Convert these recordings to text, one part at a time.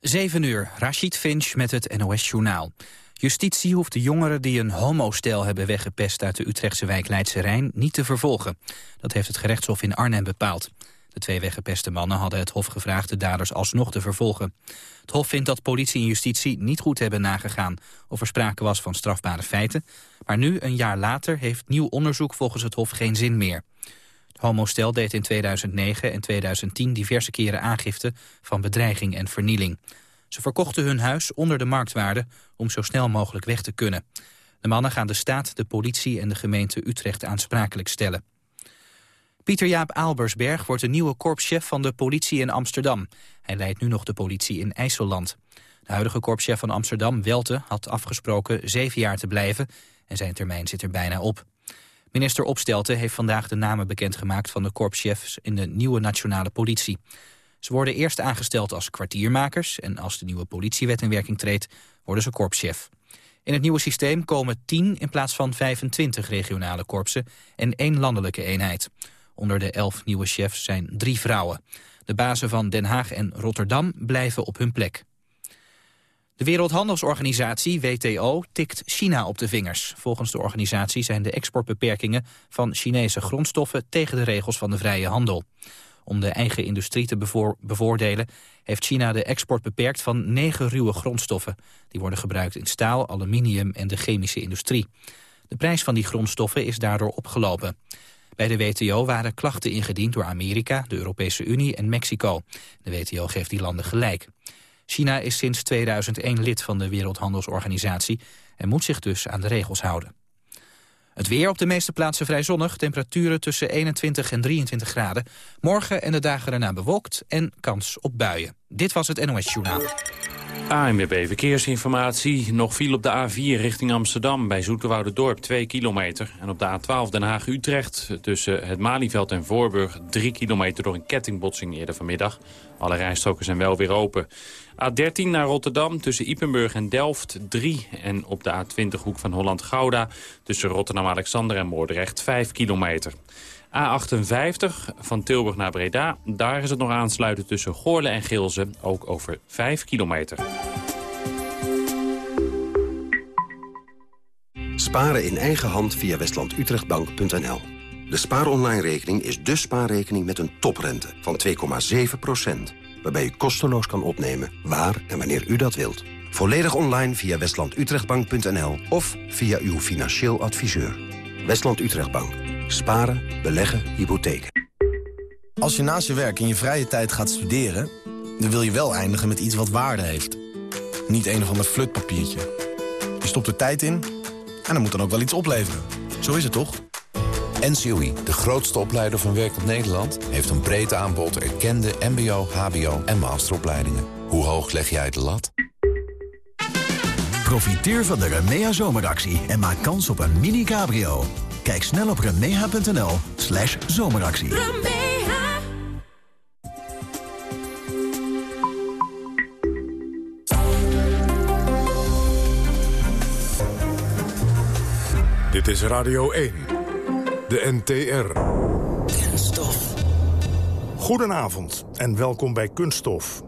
7 uur, Rashid Finch met het NOS-journaal. Justitie hoeft de jongeren die een homostel hebben weggepest... uit de Utrechtse wijk Leidse Rijn niet te vervolgen. Dat heeft het gerechtshof in Arnhem bepaald. De twee weggepeste mannen hadden het hof gevraagd de daders alsnog te vervolgen. Het hof vindt dat politie en justitie niet goed hebben nagegaan... of er sprake was van strafbare feiten. Maar nu, een jaar later, heeft nieuw onderzoek volgens het hof geen zin meer. Homostel deed in 2009 en 2010 diverse keren aangifte van bedreiging en vernieling. Ze verkochten hun huis onder de marktwaarde om zo snel mogelijk weg te kunnen. De mannen gaan de staat, de politie en de gemeente Utrecht aansprakelijk stellen. Pieter-Jaap Aalbersberg wordt de nieuwe korpschef van de politie in Amsterdam. Hij leidt nu nog de politie in IJsseland. De huidige korpschef van Amsterdam, Welte, had afgesproken zeven jaar te blijven... en zijn termijn zit er bijna op. Minister Opstelten heeft vandaag de namen bekendgemaakt van de korpschefs in de nieuwe nationale politie. Ze worden eerst aangesteld als kwartiermakers en als de nieuwe politiewet in werking treedt, worden ze korpschef. In het nieuwe systeem komen 10 in plaats van 25 regionale korpsen en één landelijke eenheid. Onder de elf nieuwe chefs zijn drie vrouwen. De bazen van Den Haag en Rotterdam blijven op hun plek. De Wereldhandelsorganisatie, WTO, tikt China op de vingers. Volgens de organisatie zijn de exportbeperkingen van Chinese grondstoffen tegen de regels van de vrije handel. Om de eigen industrie te bevoordelen heeft China de export beperkt van negen ruwe grondstoffen. Die worden gebruikt in staal, aluminium en de chemische industrie. De prijs van die grondstoffen is daardoor opgelopen. Bij de WTO waren klachten ingediend door Amerika, de Europese Unie en Mexico. De WTO geeft die landen gelijk. China is sinds 2001 lid van de Wereldhandelsorganisatie... en moet zich dus aan de regels houden. Het weer op de meeste plaatsen vrij zonnig. Temperaturen tussen 21 en 23 graden. Morgen en de dagen daarna bewolkt en kans op buien. Dit was het NOS Journaal. ANWB Verkeersinformatie. Nog viel op de A4 richting Amsterdam bij Dorp 2 kilometer. En op de A12 Den Haag-Utrecht tussen het Malieveld en Voorburg 3 kilometer door een kettingbotsing eerder vanmiddag. Alle rijstroken zijn wel weer open. A13 naar Rotterdam tussen Ipenburg en Delft 3. En op de A20 hoek van Holland-Gouda tussen Rotterdam-Alexander en Moordrecht 5 kilometer. A58 van Tilburg naar Breda. Daar is het nog aansluiten tussen Goorle en Gilze, ook over 5 kilometer. Sparen in eigen hand via westlandutrechtbank.nl. De spaaronline-rekening is de spaarrekening met een toprente van 2,7% waarbij u kosteloos kan opnemen waar en wanneer u dat wilt. Volledig online via westlandutrechtbank.nl of via uw financieel adviseur. Westland Utrechtbank. Sparen, beleggen, hypotheken. Als je naast je werk in je vrije tijd gaat studeren... dan wil je wel eindigen met iets wat waarde heeft. Niet een of ander flutpapiertje. Je stopt er tijd in en dan moet dan ook wel iets opleveren. Zo is het toch? NCOI, de grootste opleider van werkend Nederland... heeft een breed aanbod erkende mbo, hbo en masteropleidingen. Hoe hoog leg jij de lat? Profiteer van de Remea zomeractie en maak kans op een mini-cabrio. Kijk snel op remea.nl slash zomeractie. Dit is Radio 1, de NTR. Kunststof. Goedenavond en welkom bij Kunststof.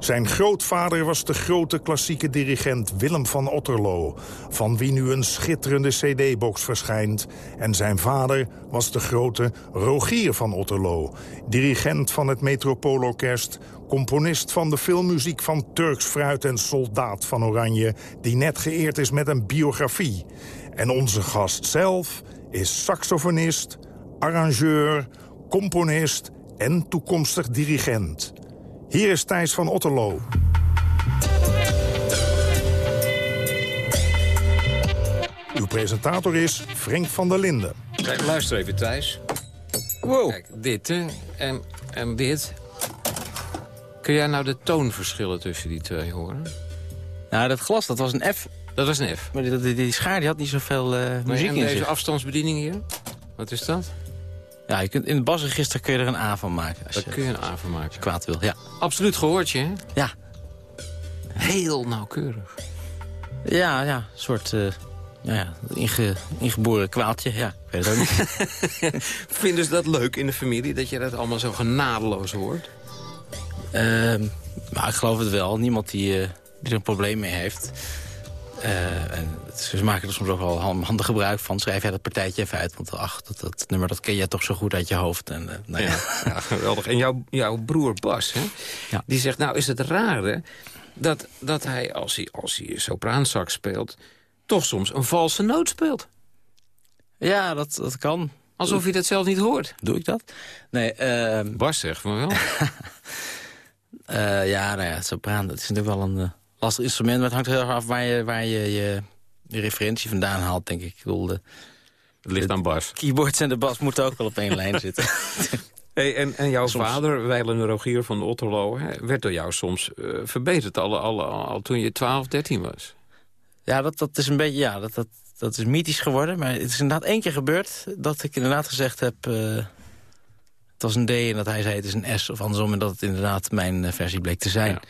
Zijn grootvader was de grote klassieke dirigent Willem van Otterlo... van wie nu een schitterende cd-box verschijnt. En zijn vader was de grote Rogier van Otterlo... dirigent van het Metropoolorkest... componist van de filmmuziek van Turks Fruit en Soldaat van Oranje... die net geëerd is met een biografie. En onze gast zelf is saxofonist, arrangeur, componist en toekomstig dirigent... Hier is Thijs van Otterlo. Uw presentator is Frank van der Linden. Kijk, luister even, Thijs. Wow. Kijk, dit, hè. En, en dit. Kun jij nou de toonverschillen tussen die twee horen? Nou, dat glas, dat was een F. Dat was een F. Maar die, die, die schaar die had niet zoveel uh, muziek en in deze zich. afstandsbediening hier? Wat is dat? Ja, je kunt, in het basregister kun je er een A van maken. Als Daar je, kun je een A van maken. kwaad wil, ja. Absoluut gehoord, hè? Ja, Heel nauwkeurig. ja, ja. Een soort uh, nou ja, inge, ingeboren kwaaltje. Ja, ik weet het ook niet. Vinden ze dat leuk in de familie, dat je dat allemaal zo genadeloos hoort? Ehm, Maar ik geloof het wel. Niemand die, uh, die er een probleem mee heeft. Uh, en ze maken er soms ook wel handig gebruik van. Schrijf jij dat partijtje even uit. Want ach, dat, dat nummer dat ken je toch zo goed uit je hoofd. En, uh, nou ja. ja. geweldig. En jouw, jouw broer Bas, hè? Ja. die zegt... nou is het rare dat, dat hij, als hij, als hij sopraanzak speelt... toch soms een valse noot speelt. Ja, dat, dat kan. Alsof je dat zelf niet hoort. Doe ik dat? Nee, uh... Bas zegt van wel. uh, ja, nou ja, sopraan, dat is natuurlijk wel een lastig instrument. Maar het hangt heel erg af waar je waar je, je, je referentie vandaan haalt, denk ik. ik bedoel, de, het ligt aan Bas. keyboards en de bas moeten ook wel op één lijn zitten. Hey, en, en jouw soms... vader, Wijlen Rogier van Otterlo... Hè, werd door jou soms uh, verbeterd al, al, al, al, toen je 12, 13 was. Ja, dat, dat is een beetje... Ja, dat, dat, dat is mythisch geworden. Maar het is inderdaad één keer gebeurd dat ik inderdaad gezegd heb... Uh, het was een D en dat hij zei het is een S of andersom... en dat het inderdaad mijn uh, versie bleek te zijn. Ja.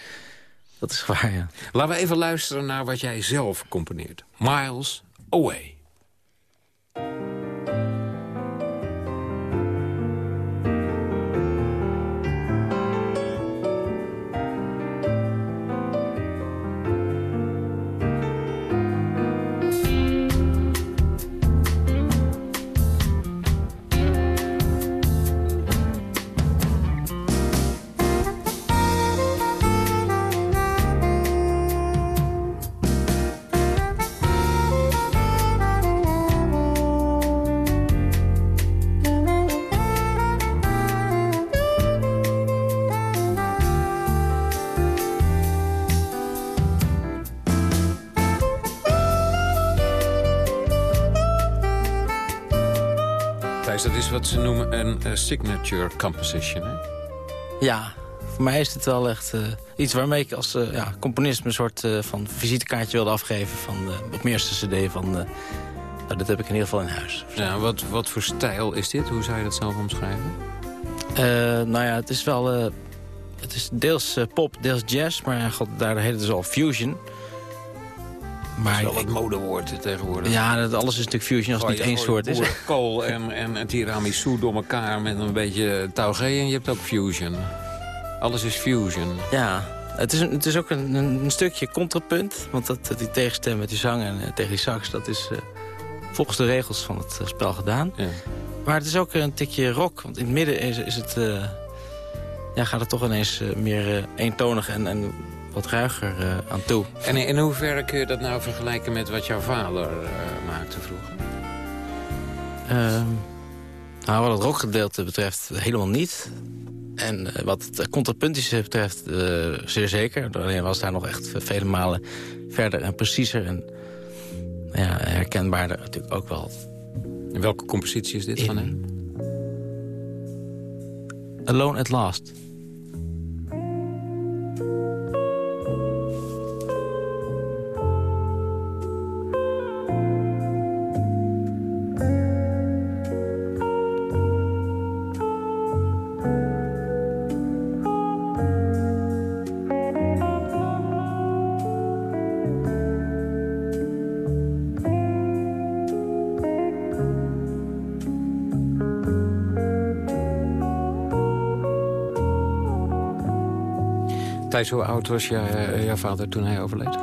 Dat is waar, ja. Laten we even luisteren naar wat jij zelf componeert. Miles Away. Is wat ze noemen een uh, signature composition, hè? Ja, voor mij is het wel echt uh, iets waarmee ik als uh, ja, componist... een soort van visitekaartje wilde afgeven van, op mijn eerste cd van... nou, dat heb ik in ieder geval in huis. Ja, wat, wat voor stijl is dit? Hoe zou je dat zelf omschrijven? nou ja, het is wel... het is deels pop, deels jazz, maar god, daar heet het dus al fusion... Maar dat is wel het modewoord tegenwoordig. Ja, dat alles is natuurlijk fusion als het niet één soort is. kool en, en, en tiramisu door elkaar met een beetje taugé en je hebt ook fusion. Alles is fusion. Ja, het is, het is ook een, een stukje contrapunt. Want dat, die tegenstem met die zang en uh, tegen die sax, dat is uh, volgens de regels van het uh, spel gedaan. Ja. Maar het is ook een tikje rock. Want in het midden is, is het, ja, gaat het toch ineens meer eentonig en, en wat ruiger uh, aan toe. En in hoeverre kun je dat nou vergelijken met wat jouw vader uh, maakte vroeger? Uh, nou, wat het rockgedeelte betreft helemaal niet. En uh, wat het contrapuntische betreft zeer zeker. Alleen was daar nog echt vele malen verder en preciezer. En ja, herkenbaarder natuurlijk ook wel. En welke compositie is dit in... van hem? Alone at Last. Hoe oud was jij, uh, jouw vader toen hij overleed?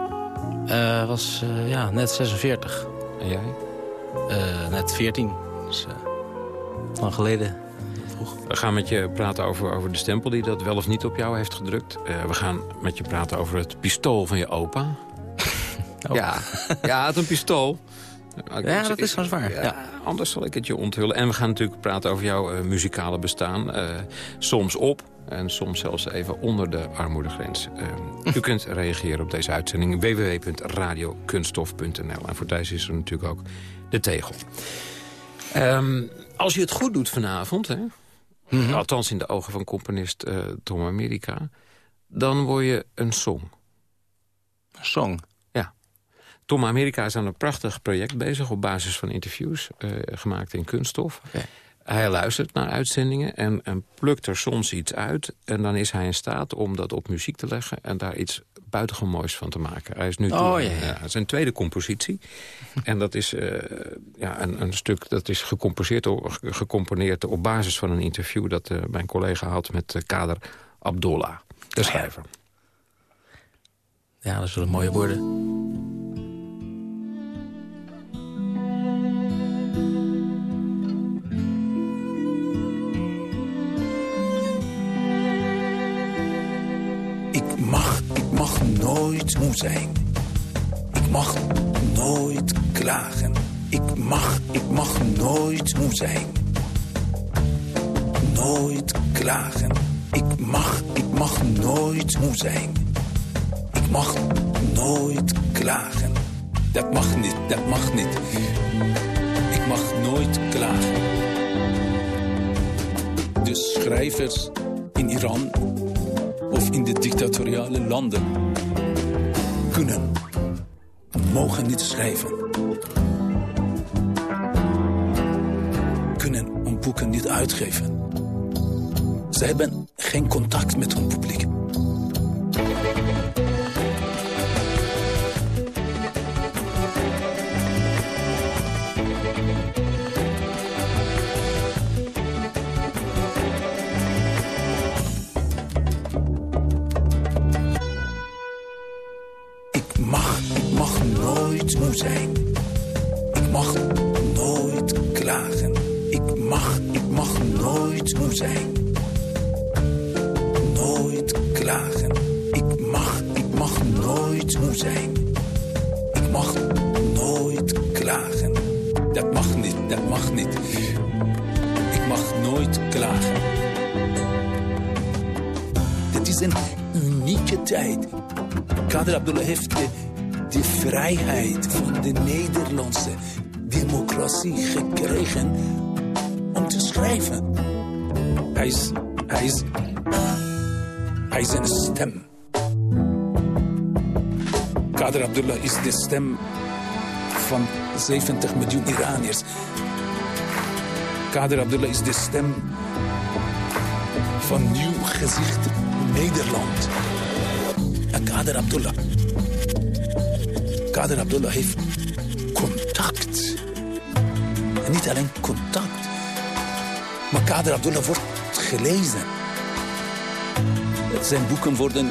Uh, was uh, ja, net 46. En jij? net 14. Dus lang geleden. Vroeg. We gaan met je praten over, over de stempel die dat wel of niet op jou heeft gedrukt. we gaan met je praten over het pistool van je opa. oh. Ja, ja, het een pistool. Ja, dat is wel zwaar. Ja, ja. Anders zal ik het je onthullen. En we gaan natuurlijk praten over jouw muzikale bestaan. soms op, en soms zelfs even onder de armoedegrens. Uh, u kunt reageren op deze uitzending www.radiokunststof.nl. En voor Thijs is er natuurlijk ook de tegel. Um, als je het goed doet vanavond, hè, mm -hmm. althans in de ogen van componist uh, Tom America... dan word je een song. Een song? Ja. Tom America is aan een prachtig project bezig... op basis van interviews uh, gemaakt in kunststof... Okay. Hij luistert naar uitzendingen en, en, plukt er soms iets uit. En dan is hij in staat om dat op muziek te leggen... en daar iets buitengewoon moois van te maken. Hij is nu oh, toe, ja, ja. zijn tweede compositie. en dat is uh, ja, een, een, stuk dat is gecomponeerd, gecomponeerd op basis van een interview... dat uh, mijn collega had met uh, Kader Abdollah, de schrijver. Ja, dat zullen mooie woorden. Mag, nooit moe zijn. Ik mag nooit klagen. Ik mag, ik mag nooit moe zijn. Nooit klagen. Ik mag, ik mag nooit moe zijn. Ik mag nooit klagen. Dat mag niet, dat mag niet. Ik mag nooit klagen. De schrijvers in Iran in de dictatoriale landen kunnen, mogen niet schrijven. Kunnen hun boeken niet uitgeven. Ze hebben geen contact met hun publiek. Moe zijn. Ik mag nooit klagen. Ik mag, ik mag nooit moe zijn. Nooit klagen. Ik mag, ik mag nooit moe zijn. Ik mag nooit klagen. Dat mag niet, dat mag niet. Ik mag nooit klagen. Dit is een unieke tijd. Kader Abdullah heeft de, de vrijheid van de Nederlandse democratie gekregen om te schrijven. Hij is, hij is, hij is een stem. Kader Abdullah is de stem van 70 miljoen Iraniërs. Kader Abdullah is de stem van nieuw gezicht Nederland. Kader Abdullah. Kader Abdullah heeft contact. En niet alleen contact. Maar Kader Abdullah wordt gelezen. Zijn boeken worden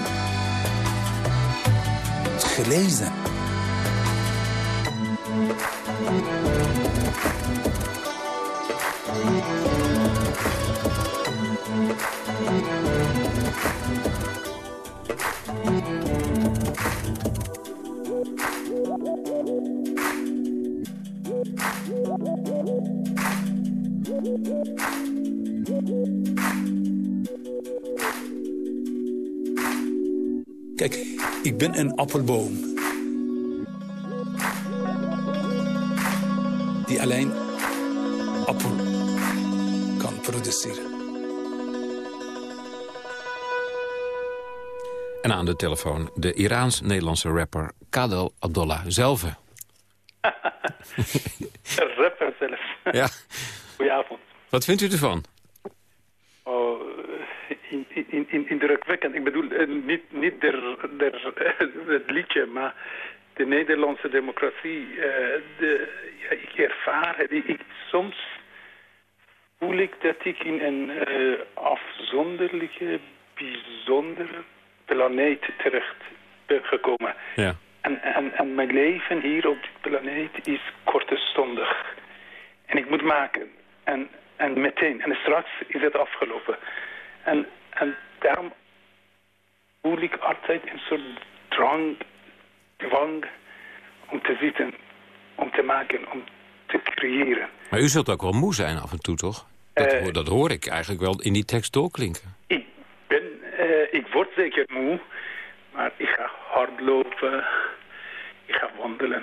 gelezen. Appelboom. Die alleen appel kan produceren. En aan de telefoon de Iraans-Nederlandse rapper Kadel Abdollah zelf. Een rapper zelf. Ja. Goedenavond. Wat vindt u ervan? In, in, in, indrukwekkend. Ik bedoel, eh, niet, niet der, der, het liedje, maar de Nederlandse democratie. eh, de, ja, ik ervaar het. Ik, soms voel ik dat ik in een eh, afzonderlijke, bijzondere planeet terecht ben gekomen. Ja. En, en, en mijn leven hier op dit planeet is kortstondig. En ik moet maken. En, en meteen. En straks is het afgelopen. En, en daarom voel ik altijd een soort drang, dwang om te zitten, om te maken, om te creëren. Maar u zult ook wel moe zijn af en toe, toch? Dat, Eh. hoor- dat hoor ik eigenlijk wel in die tekst doorklinken. Ik ben, eh, ik word zeker moe, maar ik ga hardlopen, ik ga wandelen.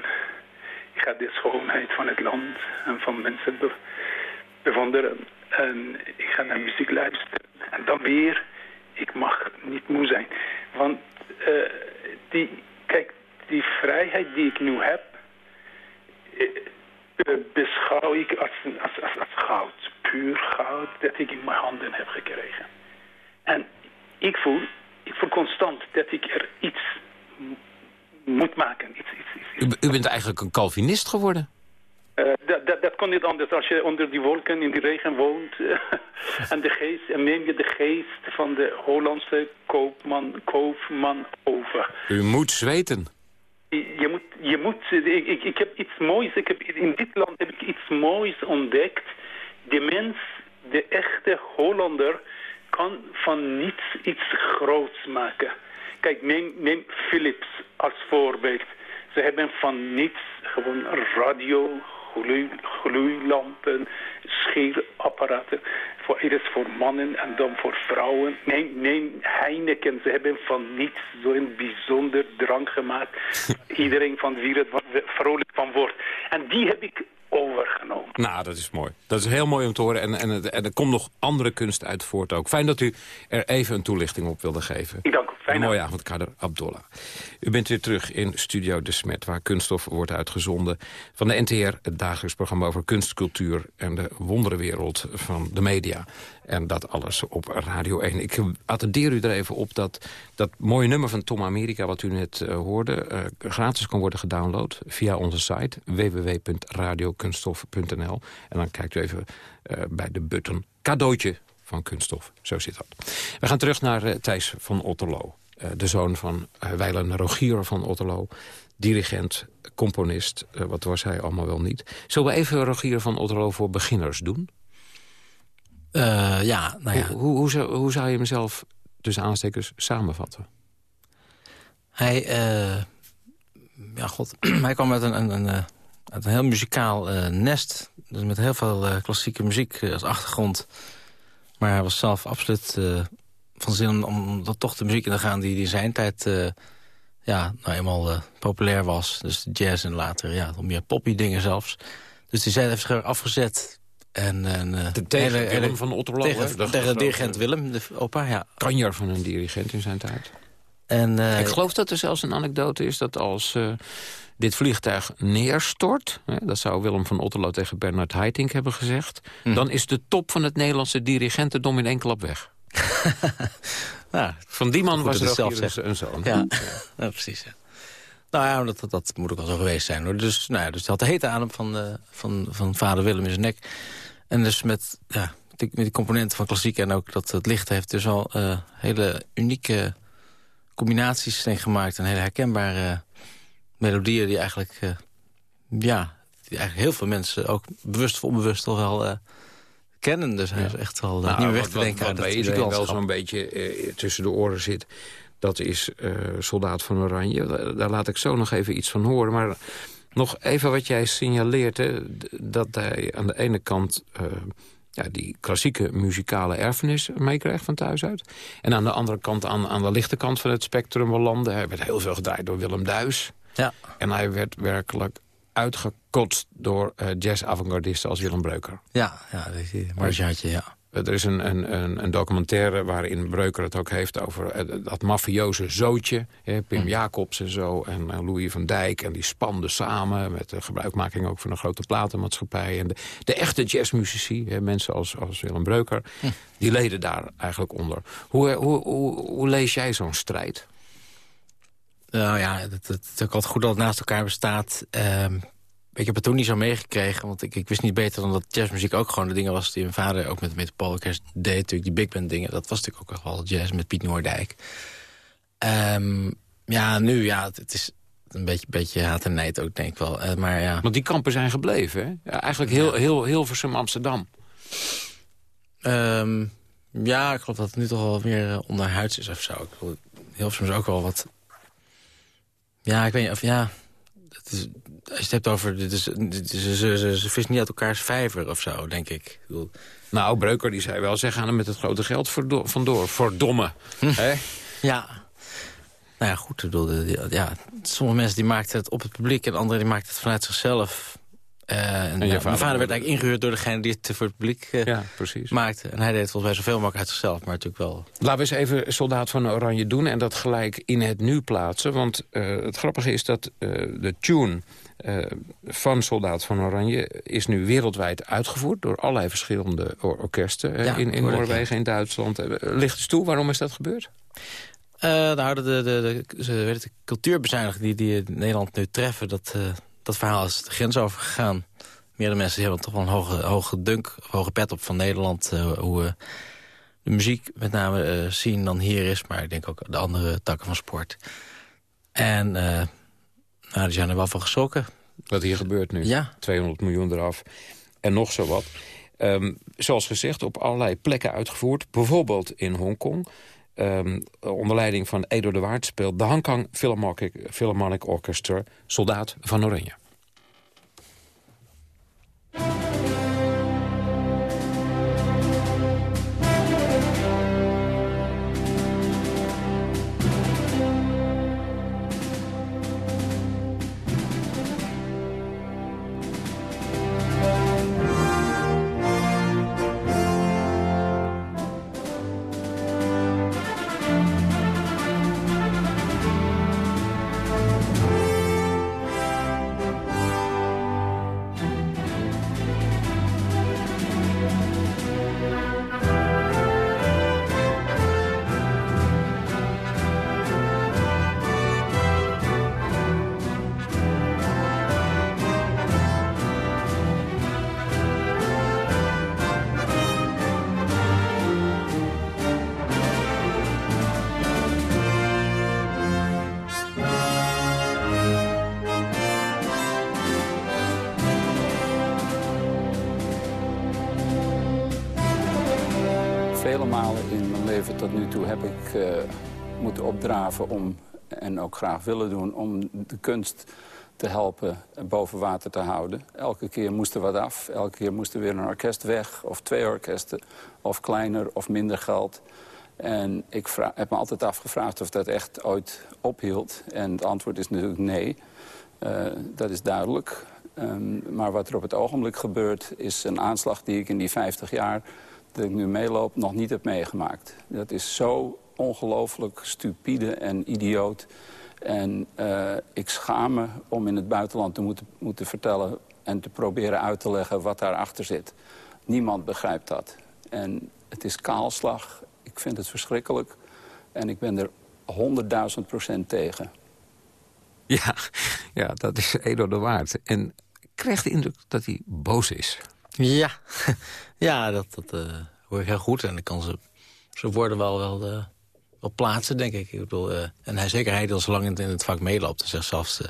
Ik ga de schoonheid van het land en van mensen be- bewonderen. En ik ga naar muziek luisteren. En dan weer, ik mag niet moe zijn. Want eh, die, kijk, die vrijheid die ik nu heb, eh, eh, beschouw ik als, als, als, goud. Puur goud dat ik in mijn handen heb gekregen. En ik voel, ik voel constant dat ik er iets moet maken. Iets, iets, iets. U, u bent eigenlijk een Calvinist geworden. Uh, dat, dat, dat kon niet anders als je onder die wolken in die regen woont. en de geest, en neem je de geest van de Hollandse koopman, koopman over. U moet zweten. Je moet, je moet ik, ik, ik heb iets moois, ik heb, in dit land heb ik iets moois ontdekt. De mens, de echte Hollander, kan van niets iets groots maken. Kijk, neem, neem Philips als voorbeeld. Ze hebben van niets gewoon radio, gloei, gloeilampen, scheerapparaten. Voor, eerst voor mannen en dan voor vrouwen. Neem, neem Heineken, ze hebben van niets zo'n bijzonder drank gemaakt. Iedereen van wie het vrolijk van wordt. En die heb ik overgenomen. Nou, dat is mooi. Dat is heel mooi om te horen. En, en, en er komt nog andere kunst uit voort ook. Fijn dat u er even een toelichting op wilde geven. Ik dank u. Fijne een mooie avond, Kader Abdollah. U bent weer terug in Studio De Smet, waar kunststof wordt uitgezonden. Van de NTR, het dagelijks programma over kunst, cultuur... en de wonderenwereld van de media. En dat alles op Radio 1. Ik attendeer u er even op dat dat mooie nummer van Tom Amerika... wat u net uh, hoorde, uh, gratis kan worden gedownload via onze site... www.radiokunststof.nl. En dan kijkt u even uh, bij de button cadeautje van kunststof. Zo zit dat. We gaan terug naar Thijs van Otterlo. de zoon van Weilen Rogier van Otterlo dirigent, componist, wat was hij allemaal wel niet. Zullen we even Rogier van Otterlo voor beginners doen? Uh, ja, nou ja. Hoe, hoe, hoe, zou, hoe zou je hem zelf, tussen aanstekers, samenvatten? Hij, uh, ja god, hij kwam uit een, een, een, uit een heel muzikaal uh, nest. Dus met heel veel klassieke muziek als achtergrond. Maar hij was zelf absoluut van zin om, om dat toch de muziek in te gaan... die, in zijn tijd ja, nou eenmaal populair was. Dus de jazz en later ja, meer poppy dingen zelfs. Dus die zijn heeft zich afgezet en, en, uh, tegen hele, Willem van Otterlo. Tegen, de, tegen dirigent Willem, de opa, ja. Kanjer van een dirigent in zijn tijd. En, uh, Ik geloof dat er zelfs een anekdote is dat als uh, dit vliegtuig neerstort... Hè, dat zou Willem van Otterlo tegen Bernard Haitink hebben gezegd... Hm. dan is de top van het Nederlandse dirigentendom in één klap weg. nou, van die man was er zelf een zoon. Ja, ja precies, ja. Nou ja, dat, dat, dat, moet ook wel zo geweest zijn. Hoor. Dus, nou ja, dus hij had de hete adem van, uh, van, van vader Willem in zijn nek. En dus met, ja, die, met die componenten van klassiek en ook dat het licht heeft... dus al uh, hele unieke combinaties zijn gemaakt. En hele herkenbare melodieën die eigenlijk... Uh, ja, die eigenlijk heel veel mensen ook bewust of onbewust toch wel... Uh, kennen. Dus hij is echt wel nou, niet meer weg te denken. Wat, wat, wat wel zo'n beetje tussen de oren zit... dat is Soldaat van Oranje. Daar laat ik zo nog even iets van horen. Maar nog even wat jij signaleert, hè, dat hij aan de ene kant... Uh, ja, die klassieke muzikale erfenis meekrijgt van thuis uit. En aan de andere kant, aan, aan de lichte kant van het spectrum belanden. Hij werd heel veel gedraaid door Willem Duis. Ja. En hij werd werkelijk uitgekotst door uh, jazz-avantgardisten als Willem Breuker. Ja, ja Marjaatje, ja. Er is een, een, een, documentaire waarin Breuker het ook heeft over eh, dat mafioze zootje. Hè, Pim hm. Jacobs en zo en Louis van Dijk. En die spanden samen met de gebruikmaking ook van een grote platenmaatschappij. En de, de echte jazzmuzici, hè, mensen als, als Willem Breuker, hm. die leden daar eigenlijk onder. Hoe, hoe, hoe, hoe lees jij zo'n strijd? Nou ja, het, het, is ook altijd goed dat het naast elkaar bestaat. Um, ik heb het toen niet zo meegekregen, want ik, ik wist niet beter dan dat jazzmuziek ook gewoon de dingen was die mijn vader ook met, met Paul deed. Natuurlijk die big band dingen, dat was natuurlijk ook wel jazz met Piet Noordijk. Um, ja, nu, ja, het, is een beetje, beetje haat en nijd ook, denk ik wel. Uh, maar ja. Want die kampen zijn gebleven, hè? Ja, eigenlijk heel, ja. heel, heel Hilversum Amsterdam. Um, ja, ik geloof dat het nu toch wel meer uh, onderhuids is of zo. Ik geloof, Hilversum is ook wel wat... Ja, ik weet niet of... Ja, als je het hebt over... Dit is, dit is, ze, ze, vissen niet uit elkaars vijver of zo, denk ik. ik bedoel... Nou, Breuker die zei wel, ze gaan er met het grote geld vandoor. Voor domme. Hm. Ja. Nou ja, goed. Bedoel, ja, sommige mensen die maakten het op het publiek... en anderen die maakten het vanuit zichzelf. Uh, en, en ja, mijn vader werd eigenlijk ingehuurd door degene die het voor het publiek uh, ja, precies. maakte. En hij deed het volgens mij zoveel mogelijk uit zichzelf, maar natuurlijk wel... Laten we eens even Soldaat van Oranje doen en dat gelijk in het nu plaatsen. Want uh, het grappige is dat de tune van Soldaat van Oranje is nu wereldwijd uitgevoerd... door allerlei verschillende or orkesten ja, in, in Noorwegen, in Duitsland. Ligt eens toe, waarom is dat gebeurd? Nou, de, de, de, de, de cultuurbezuinigingen die, die Nederland nu treffen... dat, dat verhaal is de grens overgegaan. meerdere mensen hebben toch wel een hoge, hoge dunk, hoge pet op van Nederland. hoe de muziek met name zien dan hier is. Maar ik denk ook de andere takken van sport. En nou, die zijn er wel van geschrokken. Wat hier gebeurt nu. Ja. 200 miljoen eraf. En nog zo wat. Um, zoals gezegd, op allerlei plekken uitgevoerd. Bijvoorbeeld in Hongkong. Um, onder leiding van Edo de Waard speelt de Hong Philharmonic, Philharmonic Orchestra... Soldaat van Oranje. Om, en ook graag willen doen... om de kunst te helpen boven water te houden. Elke keer moest er wat af. Elke keer moest er weer een orkest weg. Of twee orkesten. Of kleiner of minder geld. En ik heb me altijd afgevraagd of dat echt ooit ophield. En het antwoord is natuurlijk nee. Uh, dat is duidelijk. Um, maar wat er op het ogenblik gebeurt... is een aanslag die ik in die 50 jaar dat ik nu meeloop nog niet heb meegemaakt. Dat is zo ongelooflijk stupide en idioot. En uh, ik schaam me om in het buitenland te moeten, moeten vertellen... en te proberen uit te leggen wat daarachter zit. Niemand begrijpt dat. En het is kaalslag. Ik vind het verschrikkelijk. En ik ben er honderdduizend procent tegen. Ja, ja, dat is Edo de Waard. En krijgt de indruk dat hij boos is. Ja, ja dat, dat uh, hoor ik heel goed. En ik kan ze, ze worden wel, wel uh, op plaatsen, denk ik. ik bedoel, uh, en hij, zeker hij die al zo lang in, het vak meeloopt. Hij zegt zelfs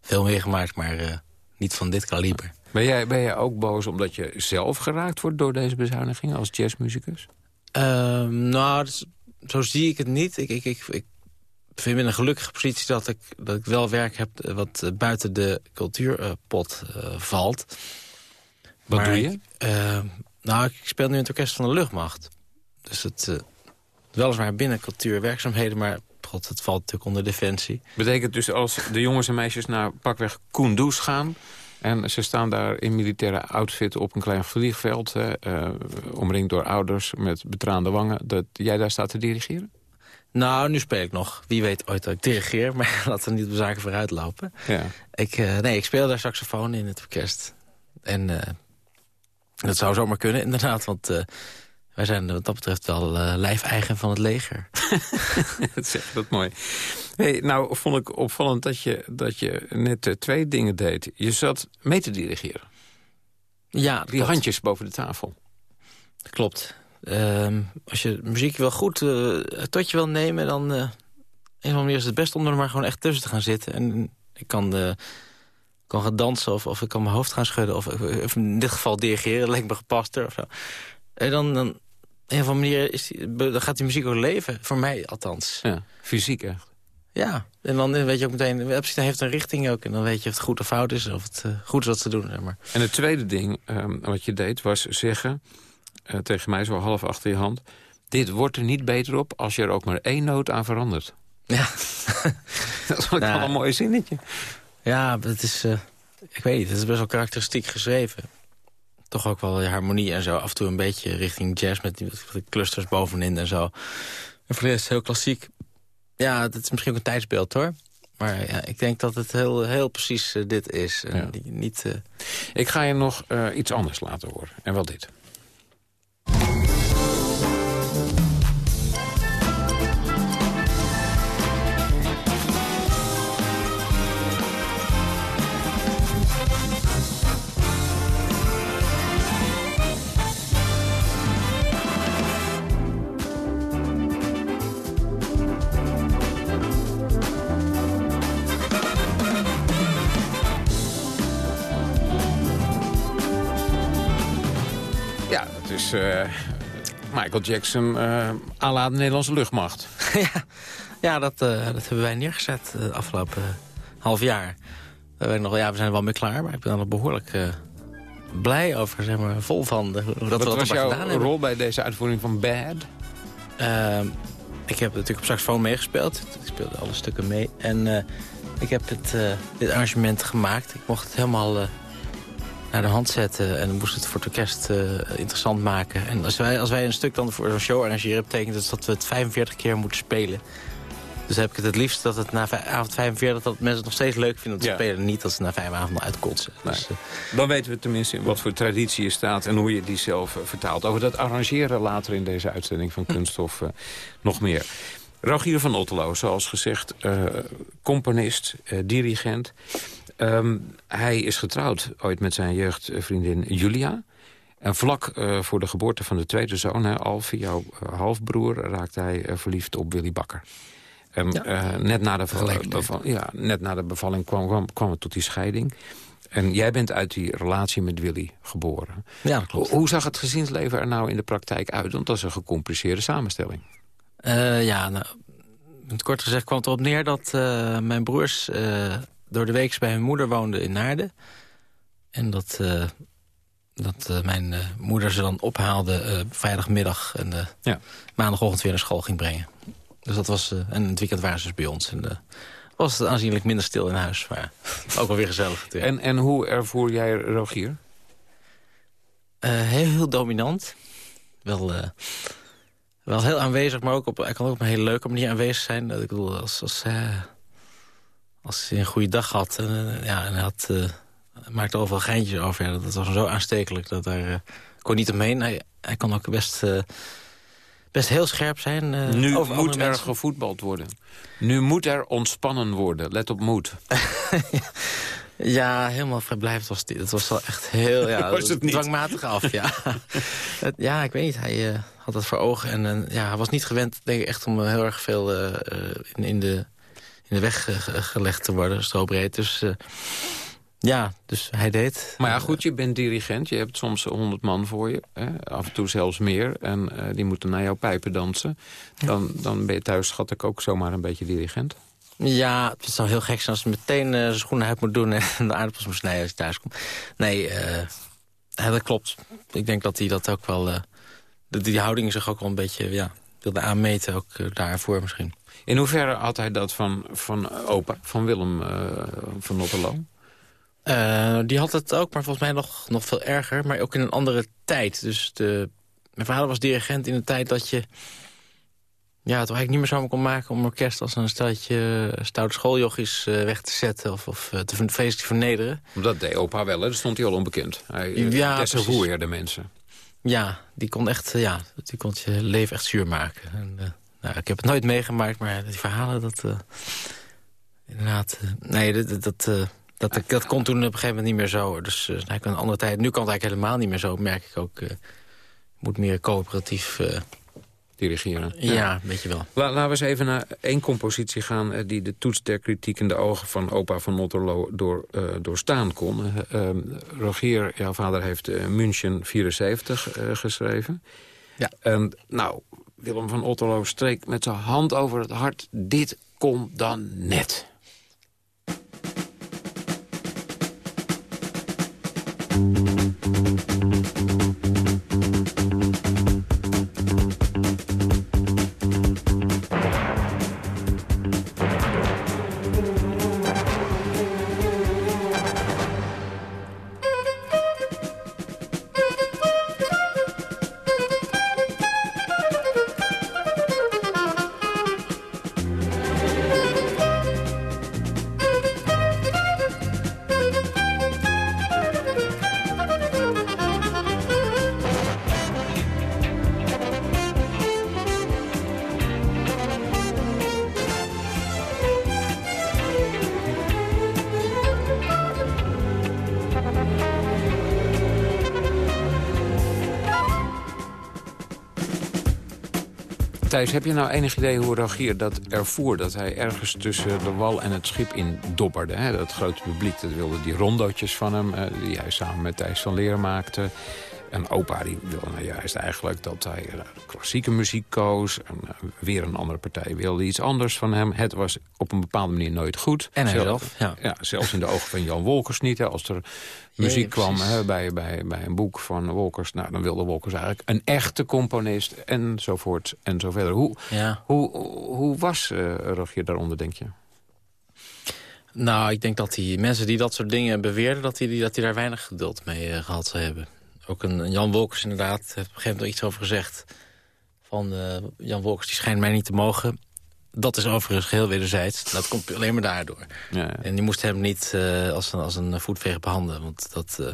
veel meegemaakt, maar niet van dit kaliber. Ben jij, ben jij ook boos omdat je zelf geraakt wordt door deze bezuinigingen als jazzmuzikus? Ehm, nou, is, zo zie ik het niet. Ik, ik, ik, ik vind me in een gelukkige positie dat ik, dat ik wel werk heb wat buiten de cultuurpot valt. Wat maar doe je? Nou, ik speel nu in het orkest van de luchtmacht. Dus het weliswaar binnen cultuurwerkzaamheden, maar god, het valt natuurlijk onder defensie. Betekent dus als de jongens en meisjes naar pakweg Kunduz gaan... en ze staan daar in militaire outfit op een klein vliegveld... Hè, uh, omringd door ouders met betraande wangen... dat jij daar staat te dirigeren? Nou, nu speel ik nog. Wie weet ooit dat ik dirigeer, maar laten we niet de zaken vooruit lopen. Ja. Ik, uh, nee, ik speel daar saxofoon in het orkest. En uh, dat zou zomaar kunnen, inderdaad, want... Wij zijn wat dat betreft wel uh, lijfeigen van het leger. dat zeg dat mooi. Hey, nou vond ik opvallend dat je, dat je net uh, twee dingen deed. Je zat mee te dirigeren. Ja, Die handjes boven de tafel. Klopt. Uh, als je muziek wel goed uh, tot je wil nemen... dan een is het best om er maar gewoon echt tussen te gaan zitten. En ik kan, kan gaan dansen of, of ik kan mijn hoofd gaan schudden... of, of in dit geval dirigeren, lijkt me gepaster of zo. En dan, dan, een andere manier is die, dan gaat die muziek ook leven. Voor mij althans. Ja, fysiek echt. Ja, en dan weet je ook meteen, hij heeft een richting ook. En dan weet je of het goed of fout is, of het uh, goed is wat ze doen. Zeg maar. En het tweede ding um, wat je deed, was zeggen uh, tegen mij zo half achter je hand... dit wordt er niet beter op als je er ook maar één noot aan verandert. Ja. dat is wel nou, een mooi zinnetje. Ja, het is, uh, ik weet niet, het is best wel karakteristiek geschreven toch ook wel harmonie en zo. Af en toe een beetje richting jazz met die, clusters bovenin en zo. En voor de rest heel klassiek. Ja, dat is misschien ook een tijdsbeeld hoor. Maar ja, ik denk dat het heel, heel precies uh, dit is. Ja. Die, niet, uh... Ik ga je nog iets anders laten horen. En wel dit. Is uh, Michael Jackson uh, à la de Nederlandse luchtmacht. ja, ja dat, uh, dat hebben wij neergezet de afgelopen half jaar. We, nog, ja, we zijn er wel mee klaar, maar ik ben er behoorlijk blij over, zeg maar, vol van. De, dat Wat we was jouw rol bij deze uitvoering van Bad? Ehm, ik heb natuurlijk op saxofoon meegespeeld. Ik speelde alle stukken mee. En ik heb het, dit arrangement gemaakt. Ik mocht het helemaal naar de hand zetten. En dan moest het voor het orkest uh, interessant maken. En als wij, als wij een stuk dan voor een show arrangeren... betekent dat, dat we het 45 keer moeten spelen. Dus heb ik het het liefst dat het na avond 45... dat mensen het nog steeds leuk vinden om te spelen. Niet dat ze na vijf avonden uitkotsen. Dus, uh, dan weten we tenminste in wat voor traditie je staat... en hoe je die zelf uh, vertaalt. Over dat arrangeren later in deze uitzending van Kunststof nog meer. Rogier van Otterlo, zoals gezegd, componist, dirigent... Um, hij is getrouwd ooit met zijn jeugdvriendin Julia. En vlak uh, voor de geboorte van de tweede zoon, hè, Alfie, jouw uh, halfbroer... raakte hij uh, verliefd op Willy Bakker. Um, ja. net, na de ja, net na de bevalling kwam, kwam, kwam het tot die scheiding. En jij bent uit die relatie met Willy geboren. Ja, dat klopt. Hoe zag het gezinsleven er nou in de praktijk uit? Want dat is een gecompliceerde samenstelling. ja, nou, kort gezegd kwam het erop neer dat mijn broers door de week bij mijn moeder woonde in Naarden. En dat, uh, dat uh, mijn uh, moeder ze dan ophaalde vrijdagmiddag... en ja. maandagochtend weer naar school ging brengen. Dus dat was, en het weekend waren ze dus bij ons. En was het aanzienlijk minder stil in huis, maar ook wel weer gezellig. En, en hoe ervoer jij Rogier? heel, heel dominant. Wel, wel heel aanwezig, maar ook op, hij kan ook op een hele leuke manier aanwezig zijn. Ik bedoel, als, als als hij een goede dag had en, uh, ja, en hij had, uh, maakte overal geintjes over. Ja, dat, was zo aanstekelijk. Dat daar uh, kon niet omheen. Hij, hij kon ook best, best heel scherp zijn. nu moet er gevoetbald worden. Nu moet er ontspannen worden. Let op moed. ja, helemaal vrijblijvend was het. Het was wel echt heel ja, was het niet? dwangmatig af. Ja. ja, ik weet niet. Hij had dat voor ogen. En ja, hij was niet gewend denk ik, echt om heel erg veel in, in de in de weg gelegd te worden, strobreed. Dus uh, ja, dus hij deed. Maar ja, goed, je bent dirigent. Je hebt soms honderd man voor je. Hè? Af en toe zelfs meer. En uh, die moeten naar jouw pijpen dansen. Dan, dan ben je thuis, schat ik, ook zomaar een beetje dirigent. Ja, het zou heel gek zijn als hij meteen uh, zijn schoenen uit moet doen... en de aardappels moet snijden als hij thuis komt. Nee, dat klopt. Ik denk dat hij dat ook wel... die, die houding zich ook wel een beetje ja, wilde aanmeten, ook daarvoor misschien. In hoeverre had hij dat van, van opa, van Willem uh, van Notterlo? Uh, die had het ook, maar volgens mij nog, nog veel erger. Maar ook in een andere tijd. Dus de, mijn vader was dirigent in een tijd dat je... Ja, het eigenlijk niet meer zo kon maken om orkest als een steltje stoute schooljochies uh, weg te zetten of, of te feestelijk te vernederen. Dat deed opa wel, hè? dat stond hij al onbekend. Hij ja, desavoueerde mensen. Ja, die kon echt, ja, die kon je leven echt zuur maken. En, nou, ik heb het nooit meegemaakt, maar die verhalen, dat... Uh, inderdaad, uh, nee, dat... dat uh, dat, dat kon toen op een gegeven moment niet meer zo. Dus uh, een andere tijd. Nu kan het eigenlijk helemaal niet meer zo, merk ik ook. Uh, moet meer coöperatief... Uh, Dirigeren. Ja, ja, een beetje wel. La, laten we eens even naar één compositie gaan... die de toets der kritiek in de ogen van opa van Otterlo door, doorstaan kon. Ehm, Rogier, jouw vader, heeft München 74 geschreven. Ja. En nou, Willem van Otterlo streek met zijn hand over het hart. Dit kon dan net. Thijs, heb je nou enig idee hoe Rogier dat ervoer? Dat hij ergens tussen de wal en het schip in dobberde. Hè? Dat grote publiek dat wilde die rondootjes van hem... Die hij samen met Thijs van Leer maakte. En opa die wilde nou juist eigenlijk dat hij uh, klassieke muziek koos. En uh, weer een andere partij wilde iets anders van hem. Het was op een bepaalde manier nooit goed. En hij zelf, ja. ja. Zelfs in de ogen van Jan Wolkers niet. Hè. Als er muziek kwam hè, bij, bij, bij een boek van Wolkers... Nou, dan wilde Wolkers eigenlijk een echte componist enzovoort en zo verder. Hoe, ja. hoe, hoe was uh, Rogier daaronder, denk je? Nou, ik denk dat die mensen die dat soort dingen beweerden... dat die, dat die daar weinig geduld mee uh, gehad zou hebben. Ook een, Jan Wolkers inderdaad heeft op een gegeven moment iets over gezegd... van uh, Jan Wolkers, die schijnt mij niet te mogen. Dat is overigens heel wederzijds. Dat komt alleen maar daardoor. Ja, ja. En die moest hem niet uh, als, een, als een voetveeg behandelen. Want dat, uh,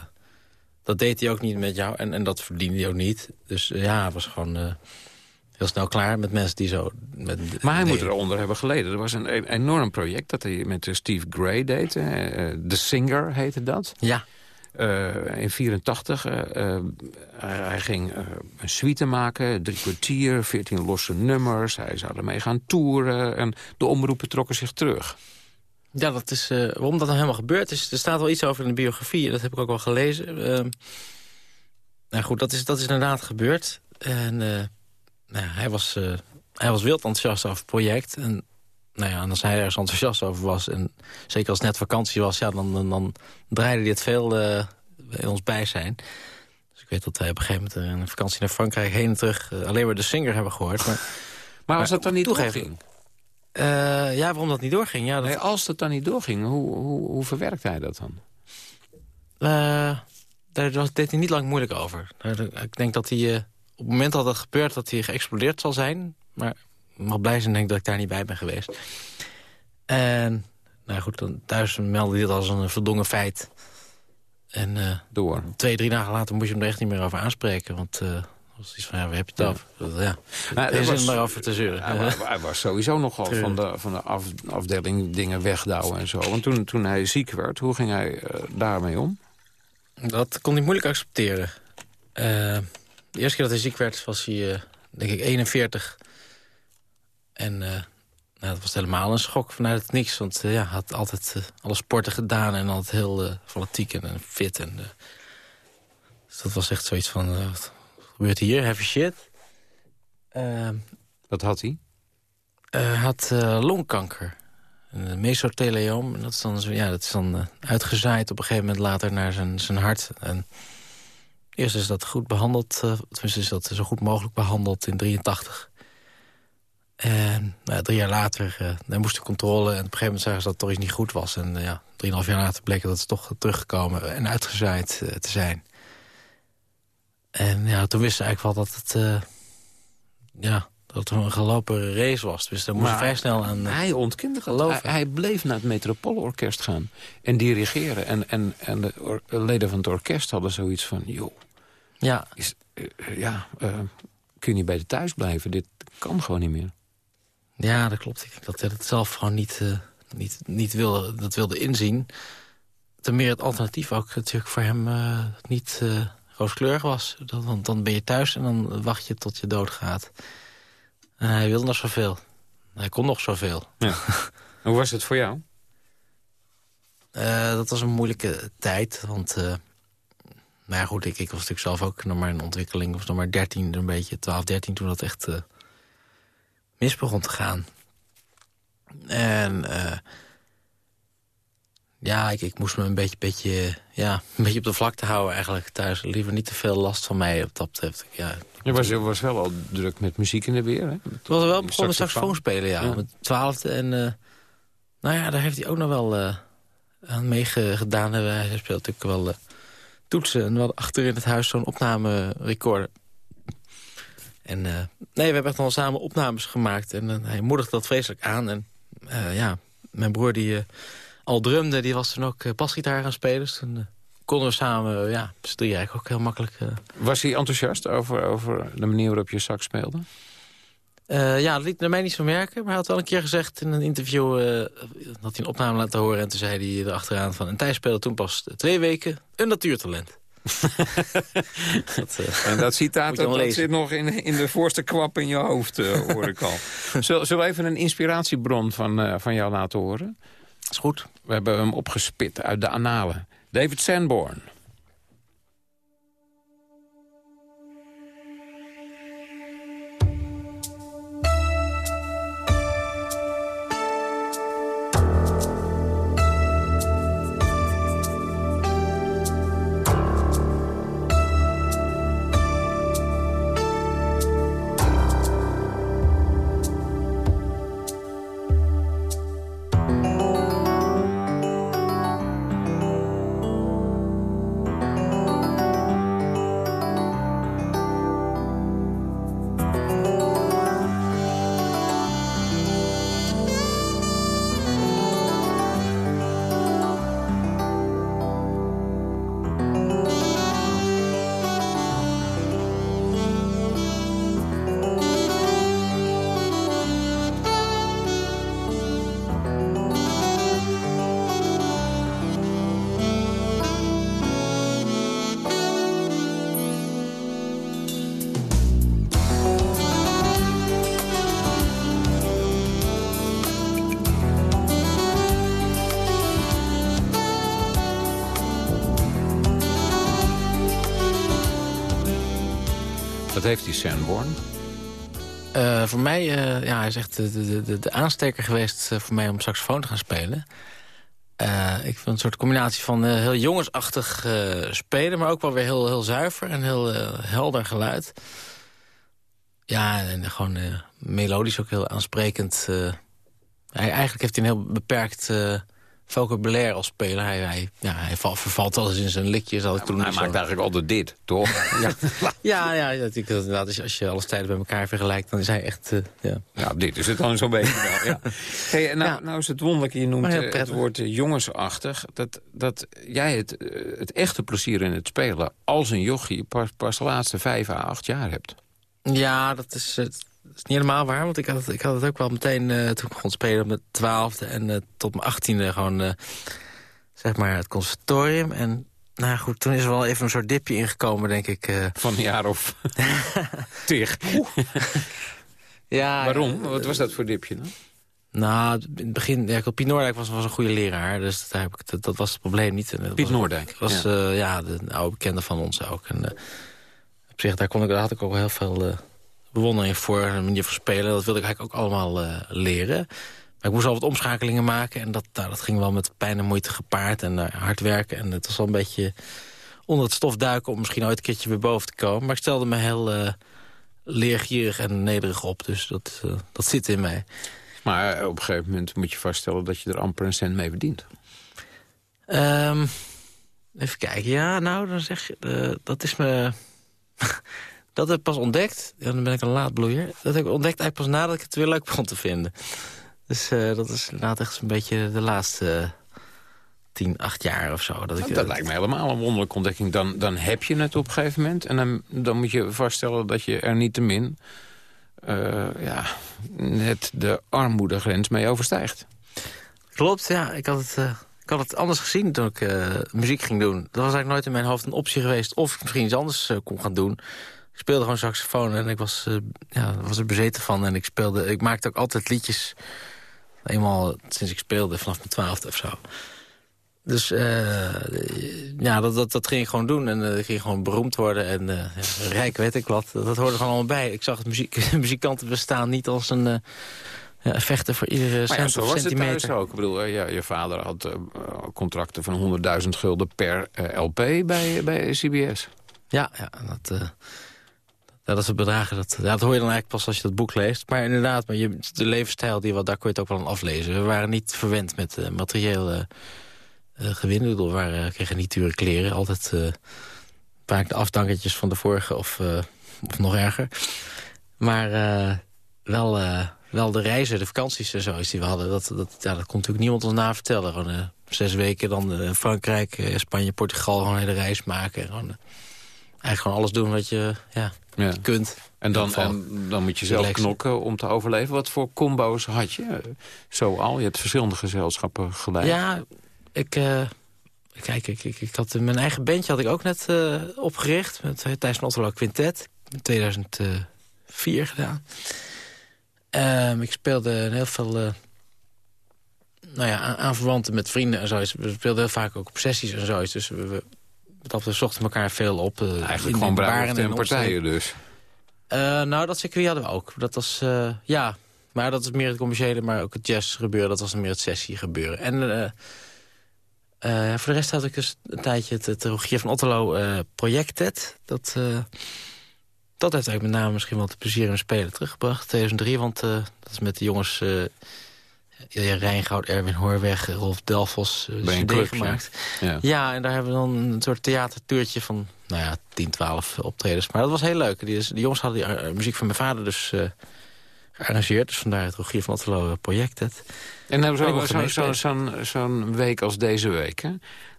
dat deed hij ook niet met jou. En, en dat verdiende hij ook niet. Dus ja, hij was gewoon heel snel klaar met mensen die zo... Met, maar hij moet eronder hebben geleden. Er was een, een enorm project dat hij met Steve Gray deed. The Singer heette dat. Ja. Uh, in 84. Uh, uh, hij ging een suite maken, drie kwartier, veertien losse nummers. Hij zou ermee gaan toeren en de omroepen trokken zich terug. Ja, dat is, waarom dat nou helemaal gebeurd is... er staat wel iets over in de biografie, dat heb ik ook wel gelezen. nou goed, dat is, dat is inderdaad gebeurd. En nou, hij, was, hij was wild enthousiast over het project. En nou ja, en als hij er enthousiast over was... en zeker als het net vakantie was... Ja, dan, dan, dan draaide hij het veel uh, in ons bij zijn. Dus ik weet dat wij op een gegeven moment... een vakantie naar Frankrijk heen en terug... Uh, alleen maar de singer hebben gehoord. Maar, maar als dat dan niet doorging? Uh, ja, waarom dat niet doorging? Ja, dat... nee, als dat dan niet doorging, hoe, hoe, hoe verwerkt hij dat dan? daar deed hij niet lang moeilijk over. Ik denk dat hij op het moment dat dat gebeurt... dat hij geëxplodeerd zal zijn... maar mag blij zijn denk ik dat ik daar niet bij ben geweest. En nou goed, dan thuis meldde het als een verdongen feit. En uh, Door. twee, drie dagen later moest je hem er echt niet meer over aanspreken. Want uh, was iets van, ja, waar heb je het over? Ja. ja. Nou, er was maar over te zeuren. Hij, was sowieso nogal van de, van de af, afdeling dingen wegdouwen en zo. Want toen, toen hij ziek werd, hoe ging hij uh, daarmee om? Dat kon hij moeilijk accepteren. de eerste keer dat hij ziek werd was hij, denk ik, 41... En uh, nou, dat was helemaal een schok vanuit het niks. Want uh, ja, hij had altijd uh, alle sporten gedaan en altijd heel fanatiek en fit. En, dus dat was echt zoiets van, wat gebeurt hier? Heavy shit. Ehm, wat had hij? Hij had longkanker. Een mesothelioom. En dat is dan, ja, dat is dan uitgezaaid op een gegeven moment later naar zijn, zijn hart. En eerst is dat goed behandeld. tenminste is dat zo goed mogelijk behandeld in 83. En nou, drie jaar later uh, dan moest de controle. En op een gegeven moment zagen ze dat het toch iets niet goed was. En uh, ja, drieënhalf jaar later bleek dat ze toch teruggekomen en uitgezaaid uh, te zijn. En ja, toen wisten ze eigenlijk wel dat het, ja, dat het een gelopen race was. Dus daar moest vrij snel aan Hij ontkende geloven. Hij, hij, bleef naar het Metropoolorkest gaan en dirigeren. En, en, en de leden van het orkest hadden zoiets van... joh, ja. Is, ja kun je niet bij de thuis blijven? Dit kan gewoon niet meer. Ja, dat klopt. Ik denk dat hij het zelf gewoon niet, uh, niet, niet wilde, dat wilde inzien. Ten meer het alternatief ook natuurlijk voor hem uh, niet uh, rooskleurig was. Dan, dan ben je thuis en dan wacht je tot je doodgaat. En hij wilde nog zoveel. Hij kon nog zoveel. Ja. Hoe was het voor jou? dat was een moeilijke tijd, want... nou ja, goed, ik, ik was natuurlijk zelf ook nog maar in ontwikkeling. Ik was nog maar 13, een beetje 12, 13 toen dat echt mis begon te gaan. En uh, ja, ik, ik moest me een beetje, beetje, ja, een beetje op de vlakte houden eigenlijk thuis. Liever niet te veel last van mij op dat betreft. Ja, je was, je was wel al druk met muziek in de weer, hè? Toen was wel begonnen saxofoon spelen, ja. ja. Met twaalfde. En uh, nou ja, daar heeft hij ook nog wel uh, aan meegedaan. Hij speelt natuurlijk wel toetsen. En we hadden achter in het huis zo'n opname-recorder. En uh, nee, we hebben echt al samen opnames gemaakt. En uh, hij moedigde dat vreselijk aan. En uh, ja, mijn broer die al drumde, die was toen ook basgitaar gaan spelen. Dus toen konden we samen, ja, dus je eigenlijk ook heel makkelijk. Was hij enthousiast over, over de manier waarop je sax speelde? ja, dat liet naar mij niet zo merken. Maar hij had wel een keer gezegd in een interview... dat hij een opname laten horen. En toen zei hij erachteraan van... En Thijs speelde toen pas twee weken een natuurtalent. dat, uh, en dat citaat dat, dat zit nog in, in de voorste kwap in je hoofd, uh, hoor ik al. Zullen we even een inspiratiebron van, uh, van jou laten horen? Dat is goed. We hebben hem opgespit uit de analen. David Sanborn. Heeft die Sanborn? Uh, voor mij, uh, ja, hij is echt de, de, de aansteker geweest voor mij om saxofoon te gaan spelen. ik vind een soort combinatie van heel jongensachtig spelen... maar ook wel weer heel, heel zuiver en heel helder geluid. Ja, en gewoon melodisch ook heel aansprekend. hij, eigenlijk heeft hij een heel beperkt vocabulaire als speler. Hij, hij, ja, hij vervalt alles in zijn likjes. Als ja, hij maakt eigenlijk altijd dit, toch? ja, ja, ja, ja inderdaad, als je alles tijden bij elkaar vergelijkt... dan is hij echt... Uh, ja. ja, dit is het dan zo'n beetje wel. Ja. Hey, nou, nou is het wonderlijk, je noemt uh, het woord uh, jongensachtig... Dat, dat jij het, het echte plezier in het spelen als een jochie... pas, pas de laatste vijf à acht jaar hebt. Ja, dat is, het is niet helemaal waar, want ik had het, ik had het ook wel meteen... Uh, toen ik begon spelen op mijn twaalfde en uh, tot mijn achttiende gewoon... Uh, zeg maar het conservatorium. En nou goed, toen is er wel even een soort dipje ingekomen, denk ik. Van een jaar of tig. ja, Waarom? Wat was dat voor dipje dan? Nou, in het begin, ja, Piet Noordijk was, was een goede leraar, dus dat, heb ik, dat, dat was het probleem niet. En Piet Noordijk? was ja. ja. de oude bekende van ons ook. En, op zich, daar, kon ik, daar had ik ook heel veel bewondering voor, een manier van spelen. Dat wilde ik eigenlijk ook allemaal uh, leren. Maar ik moest al wat omschakelingen maken. En dat, nou, dat ging wel met pijn en moeite gepaard en uh, hard werken. En het was wel een beetje onder het stof duiken... om misschien ooit een keertje weer boven te komen. Maar ik stelde me heel uh, leergierig en nederig op. Dus dat, dat zit in mij. Maar op een gegeven moment moet je vaststellen... dat je er amper een cent mee verdient. Um, even kijken. Ja, nou, dan zeg je... dat is me... Dat heb ik pas ontdekt. Ja, dan ben ik een laadbloeier. Dat heb ik ontdekt eigenlijk pas nadat ik het weer leuk begon te vinden. Dus uh, dat is inderdaad echt een beetje de laatste tien, acht jaar of zo. Dat, ik, dat lijkt me helemaal een wonderlijke ontdekking. Dan, dan heb je het op een gegeven moment. En dan, dan moet je vaststellen dat je er niet te min... Uh, ja, net de armoedegrens mee overstijgt. Klopt, ja. Ik had het, uh, ik had het anders gezien toen ik uh, muziek ging doen. Dat was eigenlijk nooit in mijn hoofd een optie geweest... of ik misschien iets anders kon gaan doen. Ik speelde gewoon saxofoon en ik was, uh, ja, was er bezeten van. En ik, speelde, ik maakte ook altijd liedjes. Eenmaal sinds ik speelde, vanaf mijn twaalfde of zo. Dus uh, ja, dat, dat, dat ging ik gewoon doen. En uh, ik ging gewoon beroemd worden. En ja, rijk weet ik wat. Dat, hoorde gewoon allemaal bij. Ik zag het muziek, muzikanten bestaan niet als een... Ja, vechten voor iedere cent ja, zo was centimeter. Het ook. Ik bedoel, ja, je vader had uh, contracten van 100.000 gulden per uh, LP bij, bij CBS. Ja, ja dat, ja, dat soort bedragen, dat, dat hoor je dan eigenlijk pas als je dat boek leest. Maar inderdaad, maar je, de levensstijl, die, daar kon je het ook wel aan aflezen. We waren niet verwend met uh, materieel uh, gewin. We waren, kregen niet dure kleren. Altijd vaak de afdankertjes van de vorige of, of nog erger. Maar wel, wel de reizen, de vakanties en zo die we hadden. Dat, dat, ja, dat kon natuurlijk niemand ons na vertellen. Gewoon zes weken dan Frankrijk, Spanje, Portugal. Gewoon een hele reis maken. Eigenlijk gewoon alles doen wat je... Ja, ja. kunt. En dan, en dan moet je zelf knokken om te overleven. Wat voor combo's had je zo al? Je hebt verschillende gezelschappen geleid. Ja, ik... Uh, kijk, ik, ik, ik, had mijn eigen bandje had ik ook net uh, opgericht. Met uh, Thijs van Otterlo Quintet. In 2004 gedaan. Um, ik speelde heel veel... nou ja, aanverwanten met vrienden en zoiets. We speelden heel vaak ook op sessies en zoiets. Dus we, we dat we zochten elkaar veel op. Uh, Eigenlijk gewoon bruiloft en partijen dus. Uh, nou, dat circuit hadden we ook. Dat was, uh, ja, maar dat is meer het commerciële, maar ook het jazz gebeuren. Dat was meer het sessie gebeuren. En voor de rest had ik dus een tijdje het, het Rogier van Otterlo projectet. Dat, dat heeft eigenlijk met name misschien wel het plezier in spelen teruggebracht. 2003, want dat is met de jongens Ilja Rijngoud, Erwin Hoorweg, Rolf Delfos uh, een club, gemaakt. Ja. ja. en daar hebben we dan een soort theatertuurtje van nou ja, 10, 12 optredens. Maar dat was heel leuk. Die, de jongens hadden die uh, muziek van mijn vader dus uh, gearrangeerd. Dus vandaar het Rogier van Otterlo project. Het. En dan zo'n zo, zo, zo, zo week als deze week, hè?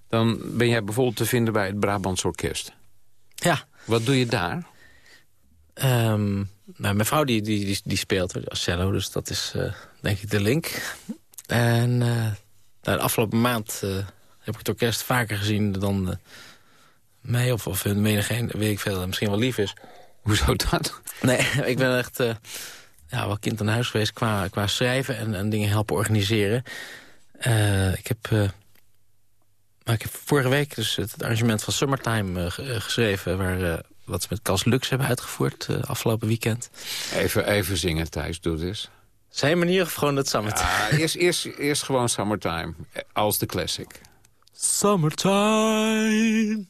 dan ben jij bijvoorbeeld te vinden bij het Brabants Orkest. Ja. Wat doe je daar? Um, nou, mijn vrouw die, die, die, die speelt als cello, dus dat is denk ik de link. En uh, nou, de afgelopen maand uh, heb ik het orkest vaker gezien dan uh, mij of, of hun menigeen, weet ik veel, misschien wel lief is. Hoezo dat? Nee, ik ben echt ja, wel kind aan huis geweest qua, qua schrijven en, en dingen helpen organiseren. ik heb... Maar ik heb vorige week dus het arrangement van Summertime geschreven... waar wat ze met Cas Lux hebben uitgevoerd afgelopen weekend. Even, even zingen, Thijs, doe dit. Zijn manier of gewoon het Summertime? Ja, eerst, eerst, eerst gewoon Summertime, als de classic. Summertime,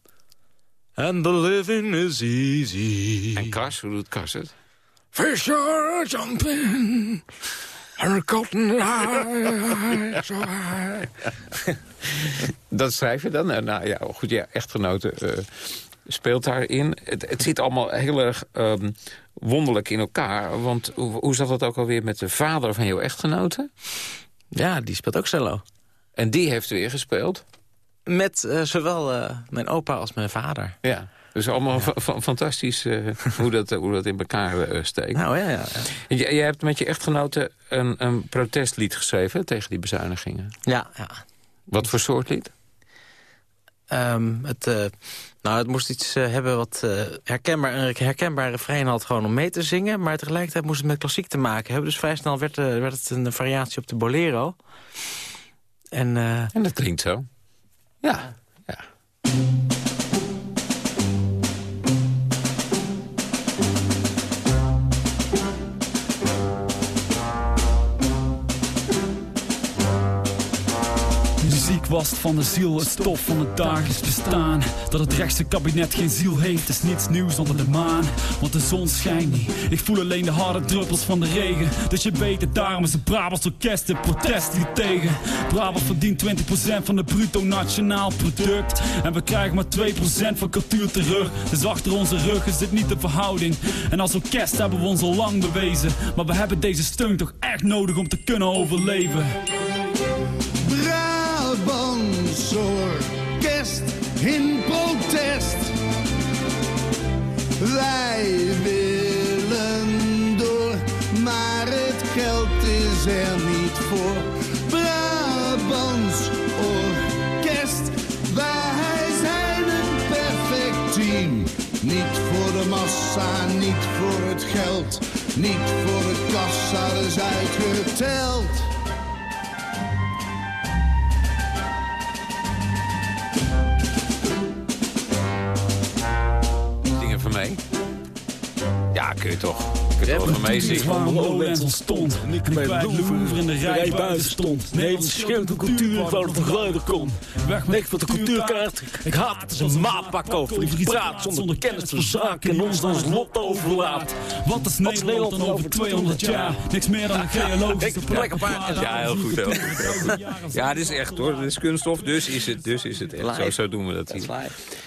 and the living is easy. En Cas, hoe doet Cas het? Fish are jumping, and cotton eye, so high. Dat schrijf je dan? Nou ja, goed, ja, echtgenoten uh, speelt daarin. Het, het zit allemaal heel erg um, wonderlijk in elkaar. Want hoe, hoe zat het ook alweer met de vader van jouw echtgenote? Ja, die speelt ook cello. En die heeft weer gespeeld? Met uh, zowel uh, mijn opa als mijn vader. Ja. Dus allemaal ja. fantastisch uh, hoe, dat, hoe dat in elkaar steekt. Nou ja, ja. ja. Je, je, hebt met je echtgenote een, een protestlied geschreven tegen die bezuinigingen. Ja, ja. Wat voor soort lied? Um, het, nou, het moest iets uh, hebben wat uh, herkenbaar, een herkenbare refrein had gewoon om mee te zingen. Maar tegelijkertijd moest het met klassiek te maken hebben. Dus vrij snel werd, werd het een variatie op de bolero. En, en dat klinkt zo. Ja, ja. Kwast van de ziel, het stof van het dagelijks bestaan. Dat het rechtse kabinet geen ziel heeft, is niets nieuws onder de maan. Want de zon schijnt niet, ik voel alleen de harde druppels van de regen. Dus je weet het, daarom is het Brabants orkest een protest hier tegen. Brabant verdient 20% van het bruto nationaal product. En we krijgen maar 2% van cultuur terug. Dus achter onze rug is dit niet de verhouding. En als orkest hebben we ons al lang bewezen. Maar we hebben deze steun toch echt nodig om te kunnen overleven. Wij willen door, maar het geld is er niet voor. Brabants orkest, wij zijn een perfect team. Niet voor de massa, niet voor het geld, niet voor de kassa, dus uitgeteld. Ja, kun je toch. Je hebt van meezingen. Waar Lowlands ontstond. En ik bij Louvre in de rij buiten stond. Nederlands scheelt cultuur, ik wou dat een geluiden kon. Weg met de cultuurkaart. Ik haat het is een maatpak over. Die praat zonder kennis van zaken en ons dan ons lot overlaat. Wat is Nederland dan over 200 jaar? Niks meer dan een geologische plek Ja, heel goed. Heel goed. Ja, dit is echt hoor. Dit is kunststof, dus is het, dus is het echt. Zo, zo doen we dat hier.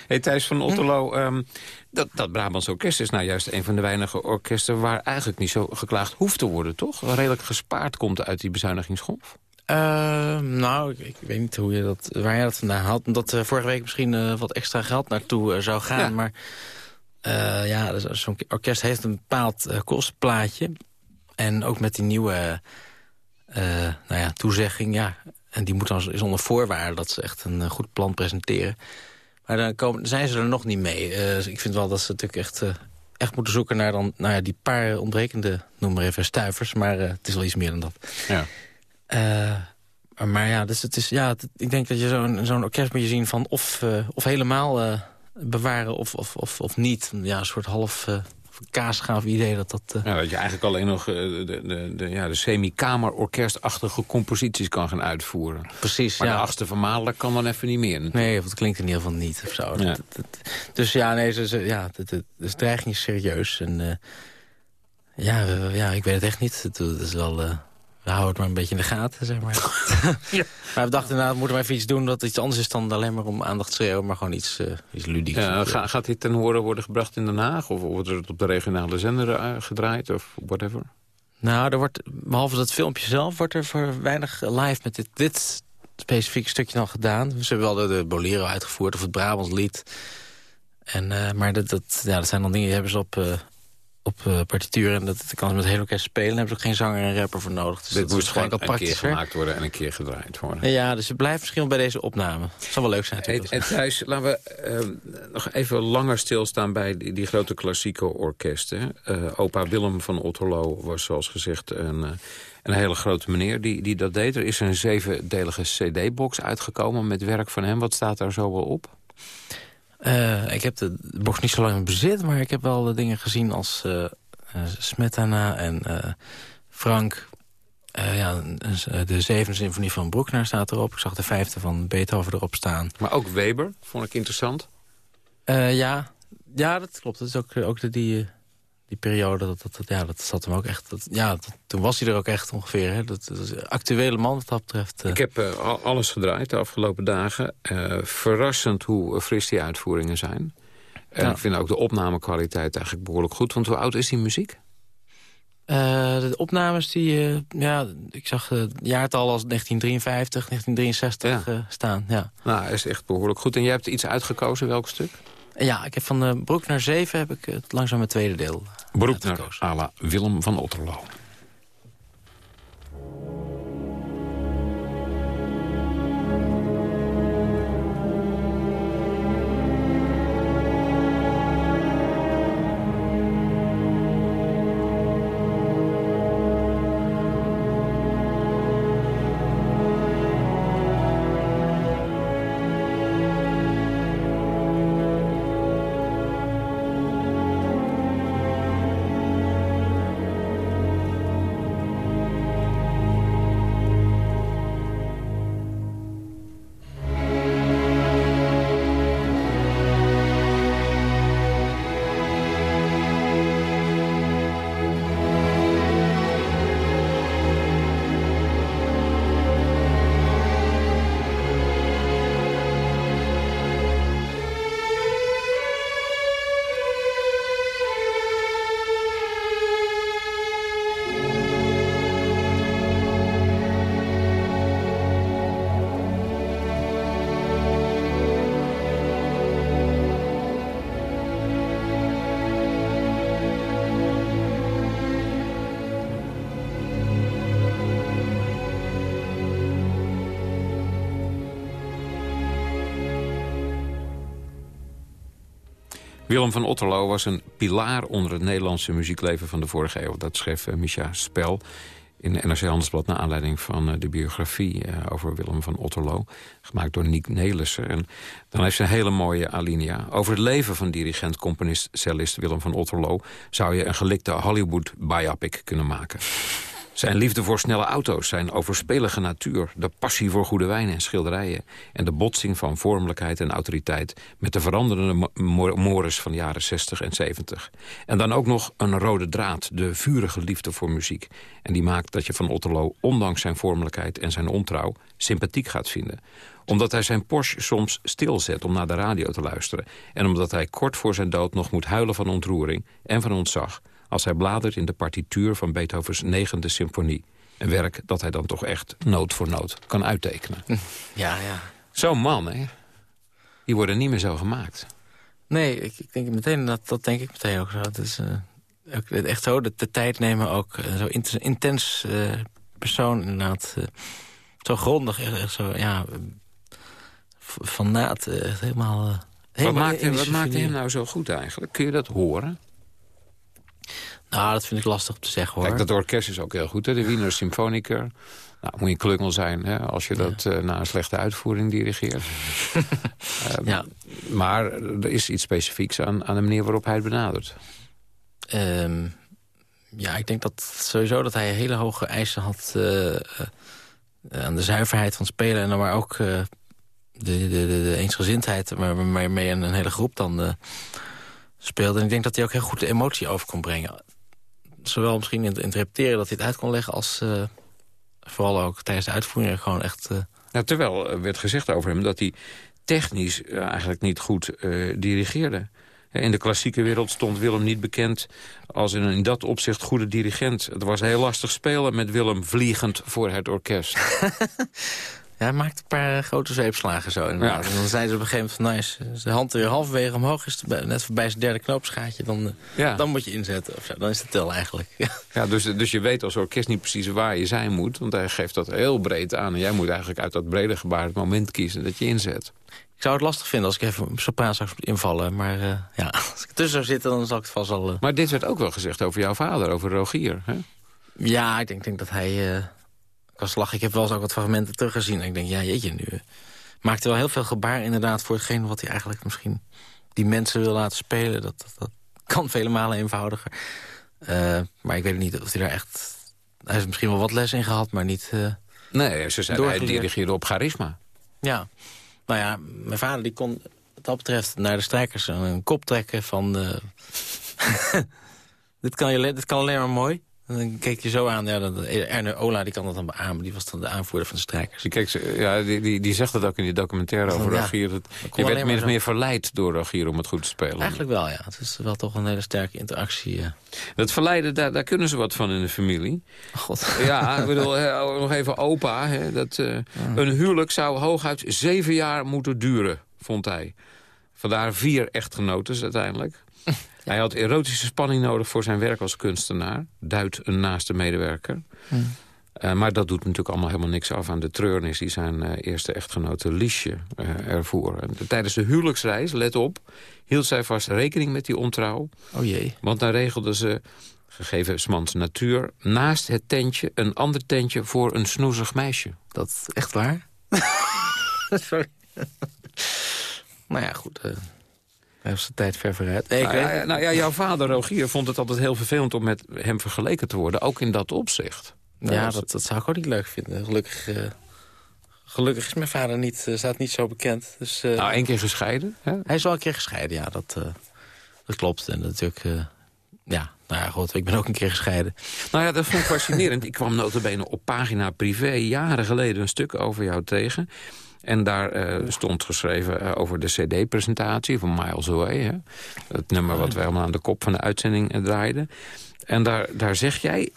Hey, Thijs van Otterlo, um, dat, dat Brabants Orkest is nou juist een van de weinige orkesten... waar eigenlijk niet zo geklaagd hoeft te worden, toch? Redelijk gespaard komt uit die bezuinigingsgolf. Uh, nou, ik, ik, weet niet hoe je dat, waar je dat vandaan haalt. Omdat uh, vorige week misschien uh, wat extra geld naartoe zou gaan. Ja. Maar ja, dus zo'n orkest heeft een bepaald kostenplaatje. En ook met die nieuwe nou ja, toezegging, ja. En die moet dan is onder voorwaarde dat ze echt een goed plan presenteren. Maar dan komen, zijn ze er nog niet mee. Uh, ik vind wel dat ze natuurlijk echt, uh, echt moeten zoeken naar dan, nou ja, die paar ontbrekende, noem maar even, stuivers. Maar uh, het is wel iets meer dan dat. Ja. maar ja, dus het is, ja het, ik denk dat je zo'n zo'n orkest moet je zien van of, of helemaal bewaren of, of, of, of niet. Ja, een soort half kaasgaaf idee dat dat... Uh... Ja, dat je eigenlijk alleen nog uh, de, de, de, ja, de semi-kamerorkestachtige composities kan gaan uitvoeren. Precies, Maar ja. de achtste van kan dan even niet meer. Natuurlijk. Nee, of het klinkt in ieder geval niet of zo. Ja. Dat, dat, dus ja, nee, dus, ja, de, de, dreiging is serieus. En uh, ja, ja, ik weet het echt niet. Het is wel we houden het maar een beetje in de gaten, zeg maar. ja. Maar we dachten, nou, moeten we even iets doen dat iets anders is dan alleen maar om aandacht te schreeuwen, maar gewoon iets, uh, iets ludieks. Ja, ga, gaat dit ten horen worden gebracht in Den Haag? Of wordt het op de regionale zender uh, gedraaid of whatever? Nou, er wordt, behalve dat filmpje zelf, wordt er voor weinig live met dit, dit specifieke stukje al gedaan. Ze hebben wel de, de Bolero uitgevoerd of het Brabants lied. En, uh, maar dat, dat, ja, dat zijn dan dingen die hebben ze op op uh, partituur. En dat, kan ze met heel orkest spelen. Dan hebben ze ook geen zanger en rapper voor nodig. Dus Dit dat moest gewoon een keer gemaakt worden en een keer gedraaid worden. Ja, dus het blijft misschien bij deze opname. Het zal wel leuk zijn. En, en thuis, laten we uh, nog even langer stilstaan bij die, die grote klassieke orkesten. Uh, opa Willem van Otterlo was zoals gezegd een, een hele grote meneer die, die dat deed. Er is een zevendelige cd-box uitgekomen met werk van hem. Wat staat daar zo wel op? Uh, ik heb de box niet zo lang in bezit, maar ik heb wel de dingen gezien als uh, Smetana en Frank. ja, de zevende symfonie van Bruckner staat erop. Ik zag de vijfde van Beethoven erop staan. Maar ook Weber, vond ik interessant. ja, ja, dat klopt. Dat is ook, ook de, die, die periode, dat, dat, ja, dat zat hem ook echt... Dat, ja, toen was hij er ook echt ongeveer. Hè. Dat, dat actuele man wat dat betreft. Ik heb alles gedraaid de afgelopen dagen. verrassend hoe fris die uitvoeringen zijn. En ik vind ook de opnamekwaliteit eigenlijk behoorlijk goed. Want hoe oud is die muziek? de opnames die, ja, ik zag het jaartal als 1953, 1963 staan. Ja. Nou, is echt behoorlijk goed. En jij hebt iets uitgekozen, welk stuk? Ja, ik heb van de Broek naar 7 heb ik het langzaam het tweede deel. Broek naar à Willem van Otterlo. Willem van Otterlo was een pilaar onder het Nederlandse muziekleven van de vorige eeuw. Dat schreef uh, Micha Spel in NRC Handelsblad... naar aanleiding van uh, de biografie uh, over Willem van Otterlo. Gemaakt door Niek Nelissen. En dan heeft ze een hele mooie alinea. Over het leven van dirigent, componist, cellist Willem van Otterlo... zou je een gelikte Hollywood-biopic kunnen maken. Zijn liefde voor snelle auto's, zijn overspelige natuur... de passie voor goede wijn en schilderijen... en de botsing van vormelijkheid en autoriteit... met de veranderende mores van de jaren 60 en 70. En dan ook nog een rode draad, de vurige liefde voor muziek. En die maakt dat je van Otterlo, ondanks zijn vormelijkheid en zijn ontrouw... sympathiek gaat vinden omdat hij zijn Porsche soms stilzet om naar de radio te luisteren... en omdat hij kort voor zijn dood nog moet huilen van ontroering en van ontzag als hij bladert in de partituur van Beethovens negende symfonie. Een werk dat hij dan toch echt noot voor noot kan uittekenen. Ja, ja. Zo'n man, hè? Die worden niet meer zo gemaakt. Nee, ik, ik denk meteen, dat, dat denk ik meteen ook zo. Het is uh, echt zo, de, de, tijd nemen ook. Uh, zo intens uh, persoon inderdaad. zo grondig, echt, zo, ja... Van naad, echt helemaal... wat maakt, wat maakt hem nou zo goed eigenlijk? Kun je dat horen? Nou, dat vind ik lastig te zeggen, hoor. Kijk, dat orkest is ook heel goed, hè? de Wiener Symfoniker. Nou, moet je klungel zijn hè, als je dat uh, na een slechte uitvoering dirigeert. um, ja. Maar er is iets specifieks aan, aan de manier waarop hij het benadert. Um, ja, ik denk dat sowieso dat hij hele hoge eisen had... Uh, uh, aan de zuiverheid van spelen. En maar ook de, de, de, de, eensgezindheid waarmee een, een hele groep dan speelde. En ik denk dat hij ook heel goed de emotie over kon brengen zowel misschien in het interpreteren dat hij het uit kon leggen... als uh, vooral ook tijdens de uitvoering gewoon echt... Uh... Nou, terwijl er werd gezegd over hem dat hij technisch eigenlijk niet goed dirigeerde. In de klassieke wereld stond Willem niet bekend als een in dat opzicht goede dirigent. Het was heel lastig spelen met Willem vliegend voor het orkest. Ja, hij maakt een paar grote zweepslagen zo. Ja. En dan zeiden ze op een gegeven moment van... Nou, is de hand weer halverwege omhoog is, net voorbij zijn derde knoopsgaatje... Dan, eh, ja. dan moet je inzetten. Of zo. Dan is het tel eigenlijk. Ja, dus, dus je weet als orkest niet precies waar je zijn moet. Want hij geeft dat heel breed aan. En jij moet eigenlijk uit dat brede gebaar het moment kiezen dat je inzet. Ik zou het lastig vinden als ik even op sopraan zou invallen. Maar uh, ja, als ik tussen zou zitten, dan zal ik het vast al... Uh... Maar dit werd ook wel gezegd over jouw vader, over Rogier, hè? Ja, ik denk, denk dat hij was Ik heb wel eens ook wat fragmenten teruggezien. En ik denk, ja, jeetje, nu maakte wel heel veel gebaar inderdaad voor hetgeen wat hij eigenlijk misschien die mensen wil laten spelen. Dat, dat, dat kan vele malen eenvoudiger. Uh, maar ik weet niet of hij daar echt... Hij heeft misschien wel wat les in gehad, maar niet... Uh, nee, ze zei hij dirigeerde op charisma. Ja. Nou ja, mijn vader die kon wat dat betreft naar de strijkers een kop trekken van... Uh, dit, kan je, dit kan alleen maar mooi. En dan keek je zo aan, ja, dat, Erne Ola die kan dat dan beamen. Die was dan de aanvoerder van de strijkers. Die, keek, ja, die, die, die zegt dat ook in die documentaire over ja, Rogier. Dat, je werd min of meer verleid door Rogier om het goed te spelen. Eigenlijk wel, ja. Het is wel toch een hele sterke interactie. Ja. Dat verleiden, daar, daar kunnen ze wat van in de familie. God. Ja, ik bedoel, nog even opa. Hè, dat, uh, Een huwelijk zou hooguit zeven jaar moeten duren, vond hij. Vandaar vier echtgenoten uiteindelijk. Hij had erotische spanning nodig voor zijn werk als kunstenaar. Duidt een naaste medewerker. Hmm. Uh, maar dat doet natuurlijk allemaal helemaal niks af aan de treurnis... die zijn uh, eerste echtgenote Liesje uh, ervoer. En tijdens de huwelijksreis, let op, hield zij vast rekening met die ontrouw. Oh jee. Want dan regelde ze, gegeven Smans natuur... naast het tentje een ander tentje voor een snoezig meisje. Dat is echt waar? Sorry. nou ja, goed... Hij was de tijd ver vooruit. Nee, nou, ja, nou ja, jouw vader Rogier vond het altijd heel vervelend om met hem vergeleken te worden. Ook in dat opzicht. ja, dat, dat, zou ik ook niet leuk vinden. Gelukkig, uh, gelukkig is mijn vader niet, uh, staat niet zo bekend. Dus, uh, nou, één keer gescheiden? Hè? Hij is wel een keer gescheiden, ja. Dat, dat klopt. En natuurlijk... ja, nou ja, goed, ik ben ook een keer gescheiden. Nou ja, dat vond ik fascinerend. ik kwam notabene op pagina privé jaren geleden een stuk over jou tegen. En daar uh, stond geschreven uh, over de cd-presentatie van Miles Away. Hè? Het nummer wat wij allemaal aan de kop van de uitzending uh, draaiden. En daar, daar zeg jij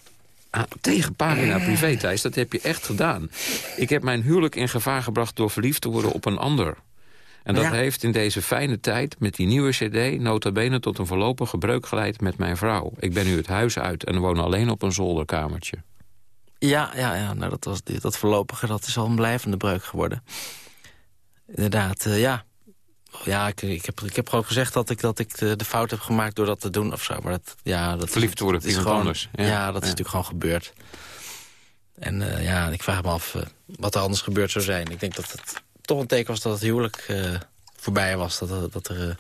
ah, tegen pagina privé, Thijs, dat heb je echt gedaan. Ik heb mijn huwelijk in gevaar gebracht door verliefd te worden op een ander. En dat ja. heeft in deze fijne tijd met die nieuwe cd... nota bene tot een voorlopige breuk geleid met mijn vrouw. Ik ben nu het huis uit en woon alleen op een zolderkamertje. Ja, ja, ja nou, dat, was, dat voorlopige dat is al een blijvende breuk geworden. Inderdaad, uh, ja. Ja, ik, ik, heb, ik heb gewoon gezegd dat ik, dat ik de, de, fout heb gemaakt door dat te doen of zo. Maar dat, ja, dat Verliefd worden is, is gewoon anders. Ja, ja dat ja. is natuurlijk gewoon gebeurd. En uh, ja, ik vraag me af uh, wat er anders gebeurd zou zijn. Ik denk dat het toch een teken was dat het huwelijk voorbij was. Dat, dat er...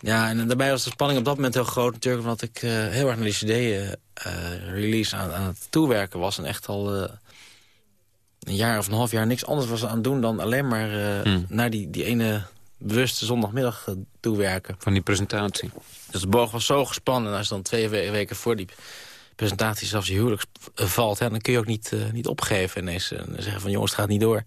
ja, en daarbij was de spanning op dat moment heel groot natuurlijk... omdat ik heel erg naar die cd-release aan, aan, het toewerken was... en echt al een jaar of een half jaar niks anders was aan het doen... dan alleen maar uh, naar die, die ene bewuste zondagmiddag toewerken. Van die presentatie. Dus de boog was zo gespannen. En als je dan twee we weken voor die presentatie zelfs je huwelijk valt... Hè, dan kun je ook niet, niet opgeven ineens. En zeggen van jongens, het gaat niet door.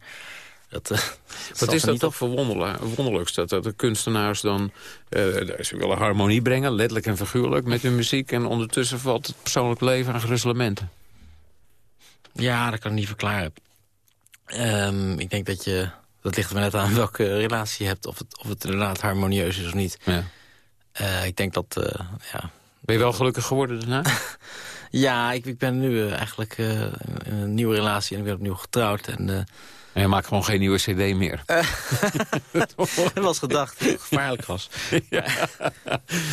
Dat, Wat is dat toch verwonderlijk? Dat, dat de kunstenaars dan... ze willen harmonie brengen, letterlijk en figuurlijk... met hun muziek en ondertussen valt het persoonlijk leven aan geruzelementen. Ja, dat kan ik niet verklaren. Um, ik denk dat je... Dat ligt er net aan welke relatie je hebt. Of het, of het inderdaad harmonieus is of niet. Ja. Uh, ik denk dat... Ja. Ben je wel gelukkig geworden daarna? ja, ik, ik ben nu eigenlijk in een nieuwe relatie. En ik ben opnieuw getrouwd. En, en je maakt gewoon geen nieuwe cd meer. dat was gedacht dat het gevaarlijk was. Ja.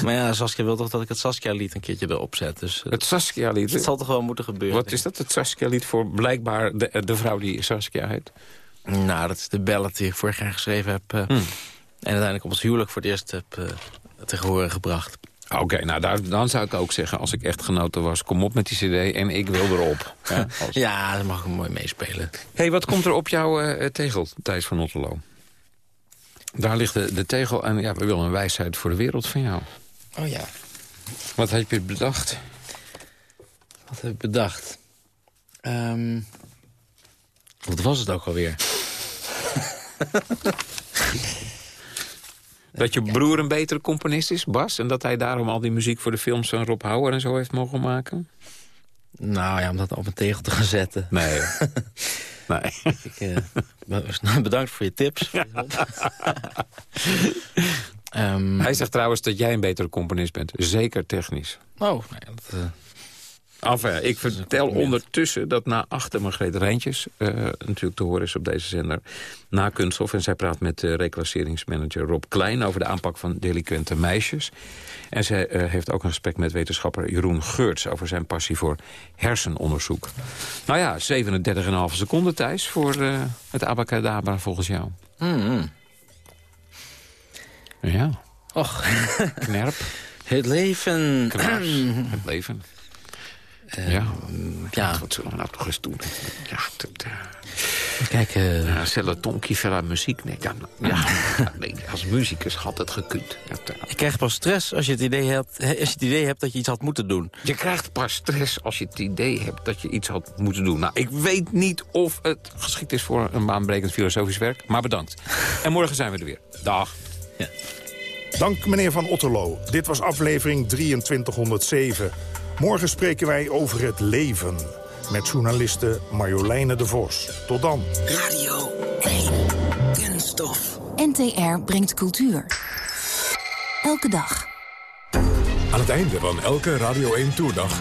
maar ja, Saskia wil toch dat ik het Saskia-lied een keertje erop zet. Dus, het Saskia-lied? Het zal toch wel moeten gebeuren. Wat is dat, het Saskia-lied voor blijkbaar de, de vrouw die Saskia heet? Nou, dat is de ballad die ik vorig jaar geschreven heb. Uh, hmm. En uiteindelijk op ons huwelijk voor het eerst heb uh, te horen gebracht. Oké, nou daar, dan zou ik ook zeggen, als ik echt genoten was... kom op met die cd en ik wil erop. Ja, als... ja dat mag ik mooi meespelen. hey, wat komt er op jouw uh, tegel, Thijs van Otterlo? Daar ligt de, de, tegel en ja, we willen een wijsheid voor de wereld van jou. Oh ja. Wat heb je bedacht? Wat heb ik bedacht? Um, wat was het ook alweer? Dat je broer een betere componist is, Bas? En dat hij daarom al die muziek voor de films van Rob Houwer en zo heeft mogen maken? Nou ja, om dat op een tegel te gaan zetten. Nee. nee. Ik, uh, bedankt voor je tips. um, hij zegt trouwens dat jij een betere componist bent. Zeker technisch. Oh, nou ja, dat, uh, Enfin, ik vertel ondertussen dat na achter Margreet Rijntjes... Uh, natuurlijk te horen is op deze zender, na Kunsthof. En zij praat met uh, reclasseringsmanager Rob Klein... over de aanpak van delinquente meisjes. En zij uh, heeft ook een gesprek met wetenschapper Jeroen Geurts... over zijn passie voor hersenonderzoek. Nou ja, 37,5 seconden, Thijs, voor het abacadabra volgens jou. Mm Ja. Och. Knerp. Het leven. Het leven. Uh, ja. ja. Wat zullen we nou toch eens doen? Ja, dat, uh... Kijk, uh... ja, Celle Tonkie verder muziek. Nee, ja, ja, nee, als muzikus had het gekund. Je krijgt pas stress als je, het idee hebt, als je het idee hebt dat je iets had moeten doen. Je krijgt pas stress als je het idee hebt dat je iets had moeten doen. Nou, ik weet niet of het geschikt is voor een baanbrekend filosofisch werk. Maar bedankt. en morgen zijn we er weer. Dag. Ja. Dank meneer Van Otterlo. Dit was aflevering 2307. Morgen spreken wij over het leven. Met journaliste Marjoleine de Vos. Tot dan. Radio 1. Kunststof. NTR brengt cultuur. Elke dag. Aan het einde van elke Radio 1 Toerdag.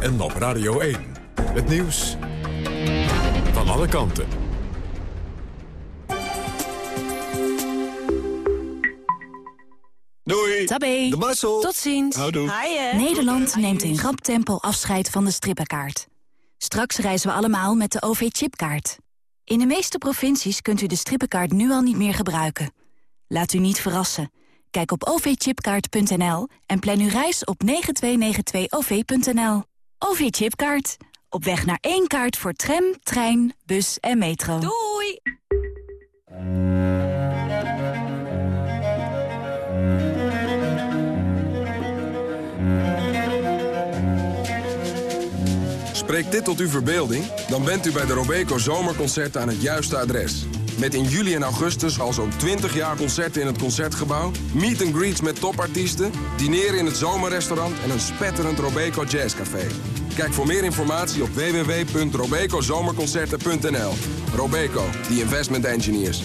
en op Radio 1. Het nieuws van alle kanten. Doei. Tabé. De Marcel. Tot ziens. Houdoe. Nederland neemt in rap tempo afscheid van de strippenkaart. Straks reizen we allemaal met de OV-chipkaart. In de meeste provincies kunt u de strippenkaart nu al niet meer gebruiken. Laat u niet verrassen. Kijk op ovchipkaart.nl en plan uw reis op 9292-OV.nL. OV-chipkaart. Op weg naar één kaart voor tram, trein, bus en metro. Doei! Spreekt dit tot uw verbeelding? Dan bent u bij de Robeco Zomerconcerten aan het juiste adres. Met in juli en augustus al zo'n 20 jaar concerten in het Concertgebouw... meet and greets met topartiesten, dineren in het zomerrestaurant... en een spetterend Robeco Jazzcafé. Kijk voor meer informatie op www.robecozomerconcerten.nl. Robeco, the investment engineers.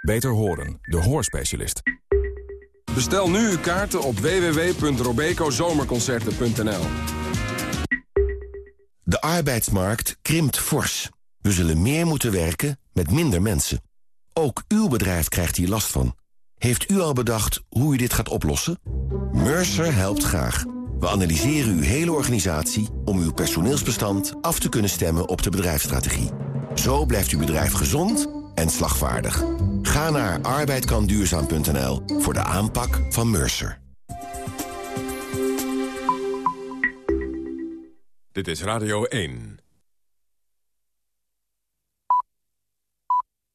Beter horen, de hoorspecialist. Bestel nu uw kaarten op www.robecozomerconcerten.nl De arbeidsmarkt krimpt fors. We zullen meer moeten werken met minder mensen. Ook uw bedrijf krijgt hier last van. Heeft u al bedacht hoe u dit gaat oplossen? Mercer helpt graag. We analyseren uw hele organisatie om uw personeelsbestand af te kunnen stemmen op de bedrijfsstrategie. Zo blijft uw bedrijf gezond en slagvaardig. Ga naar arbeidkanduurzaam.nl voor de aanpak van Mercer. Dit is Radio 1.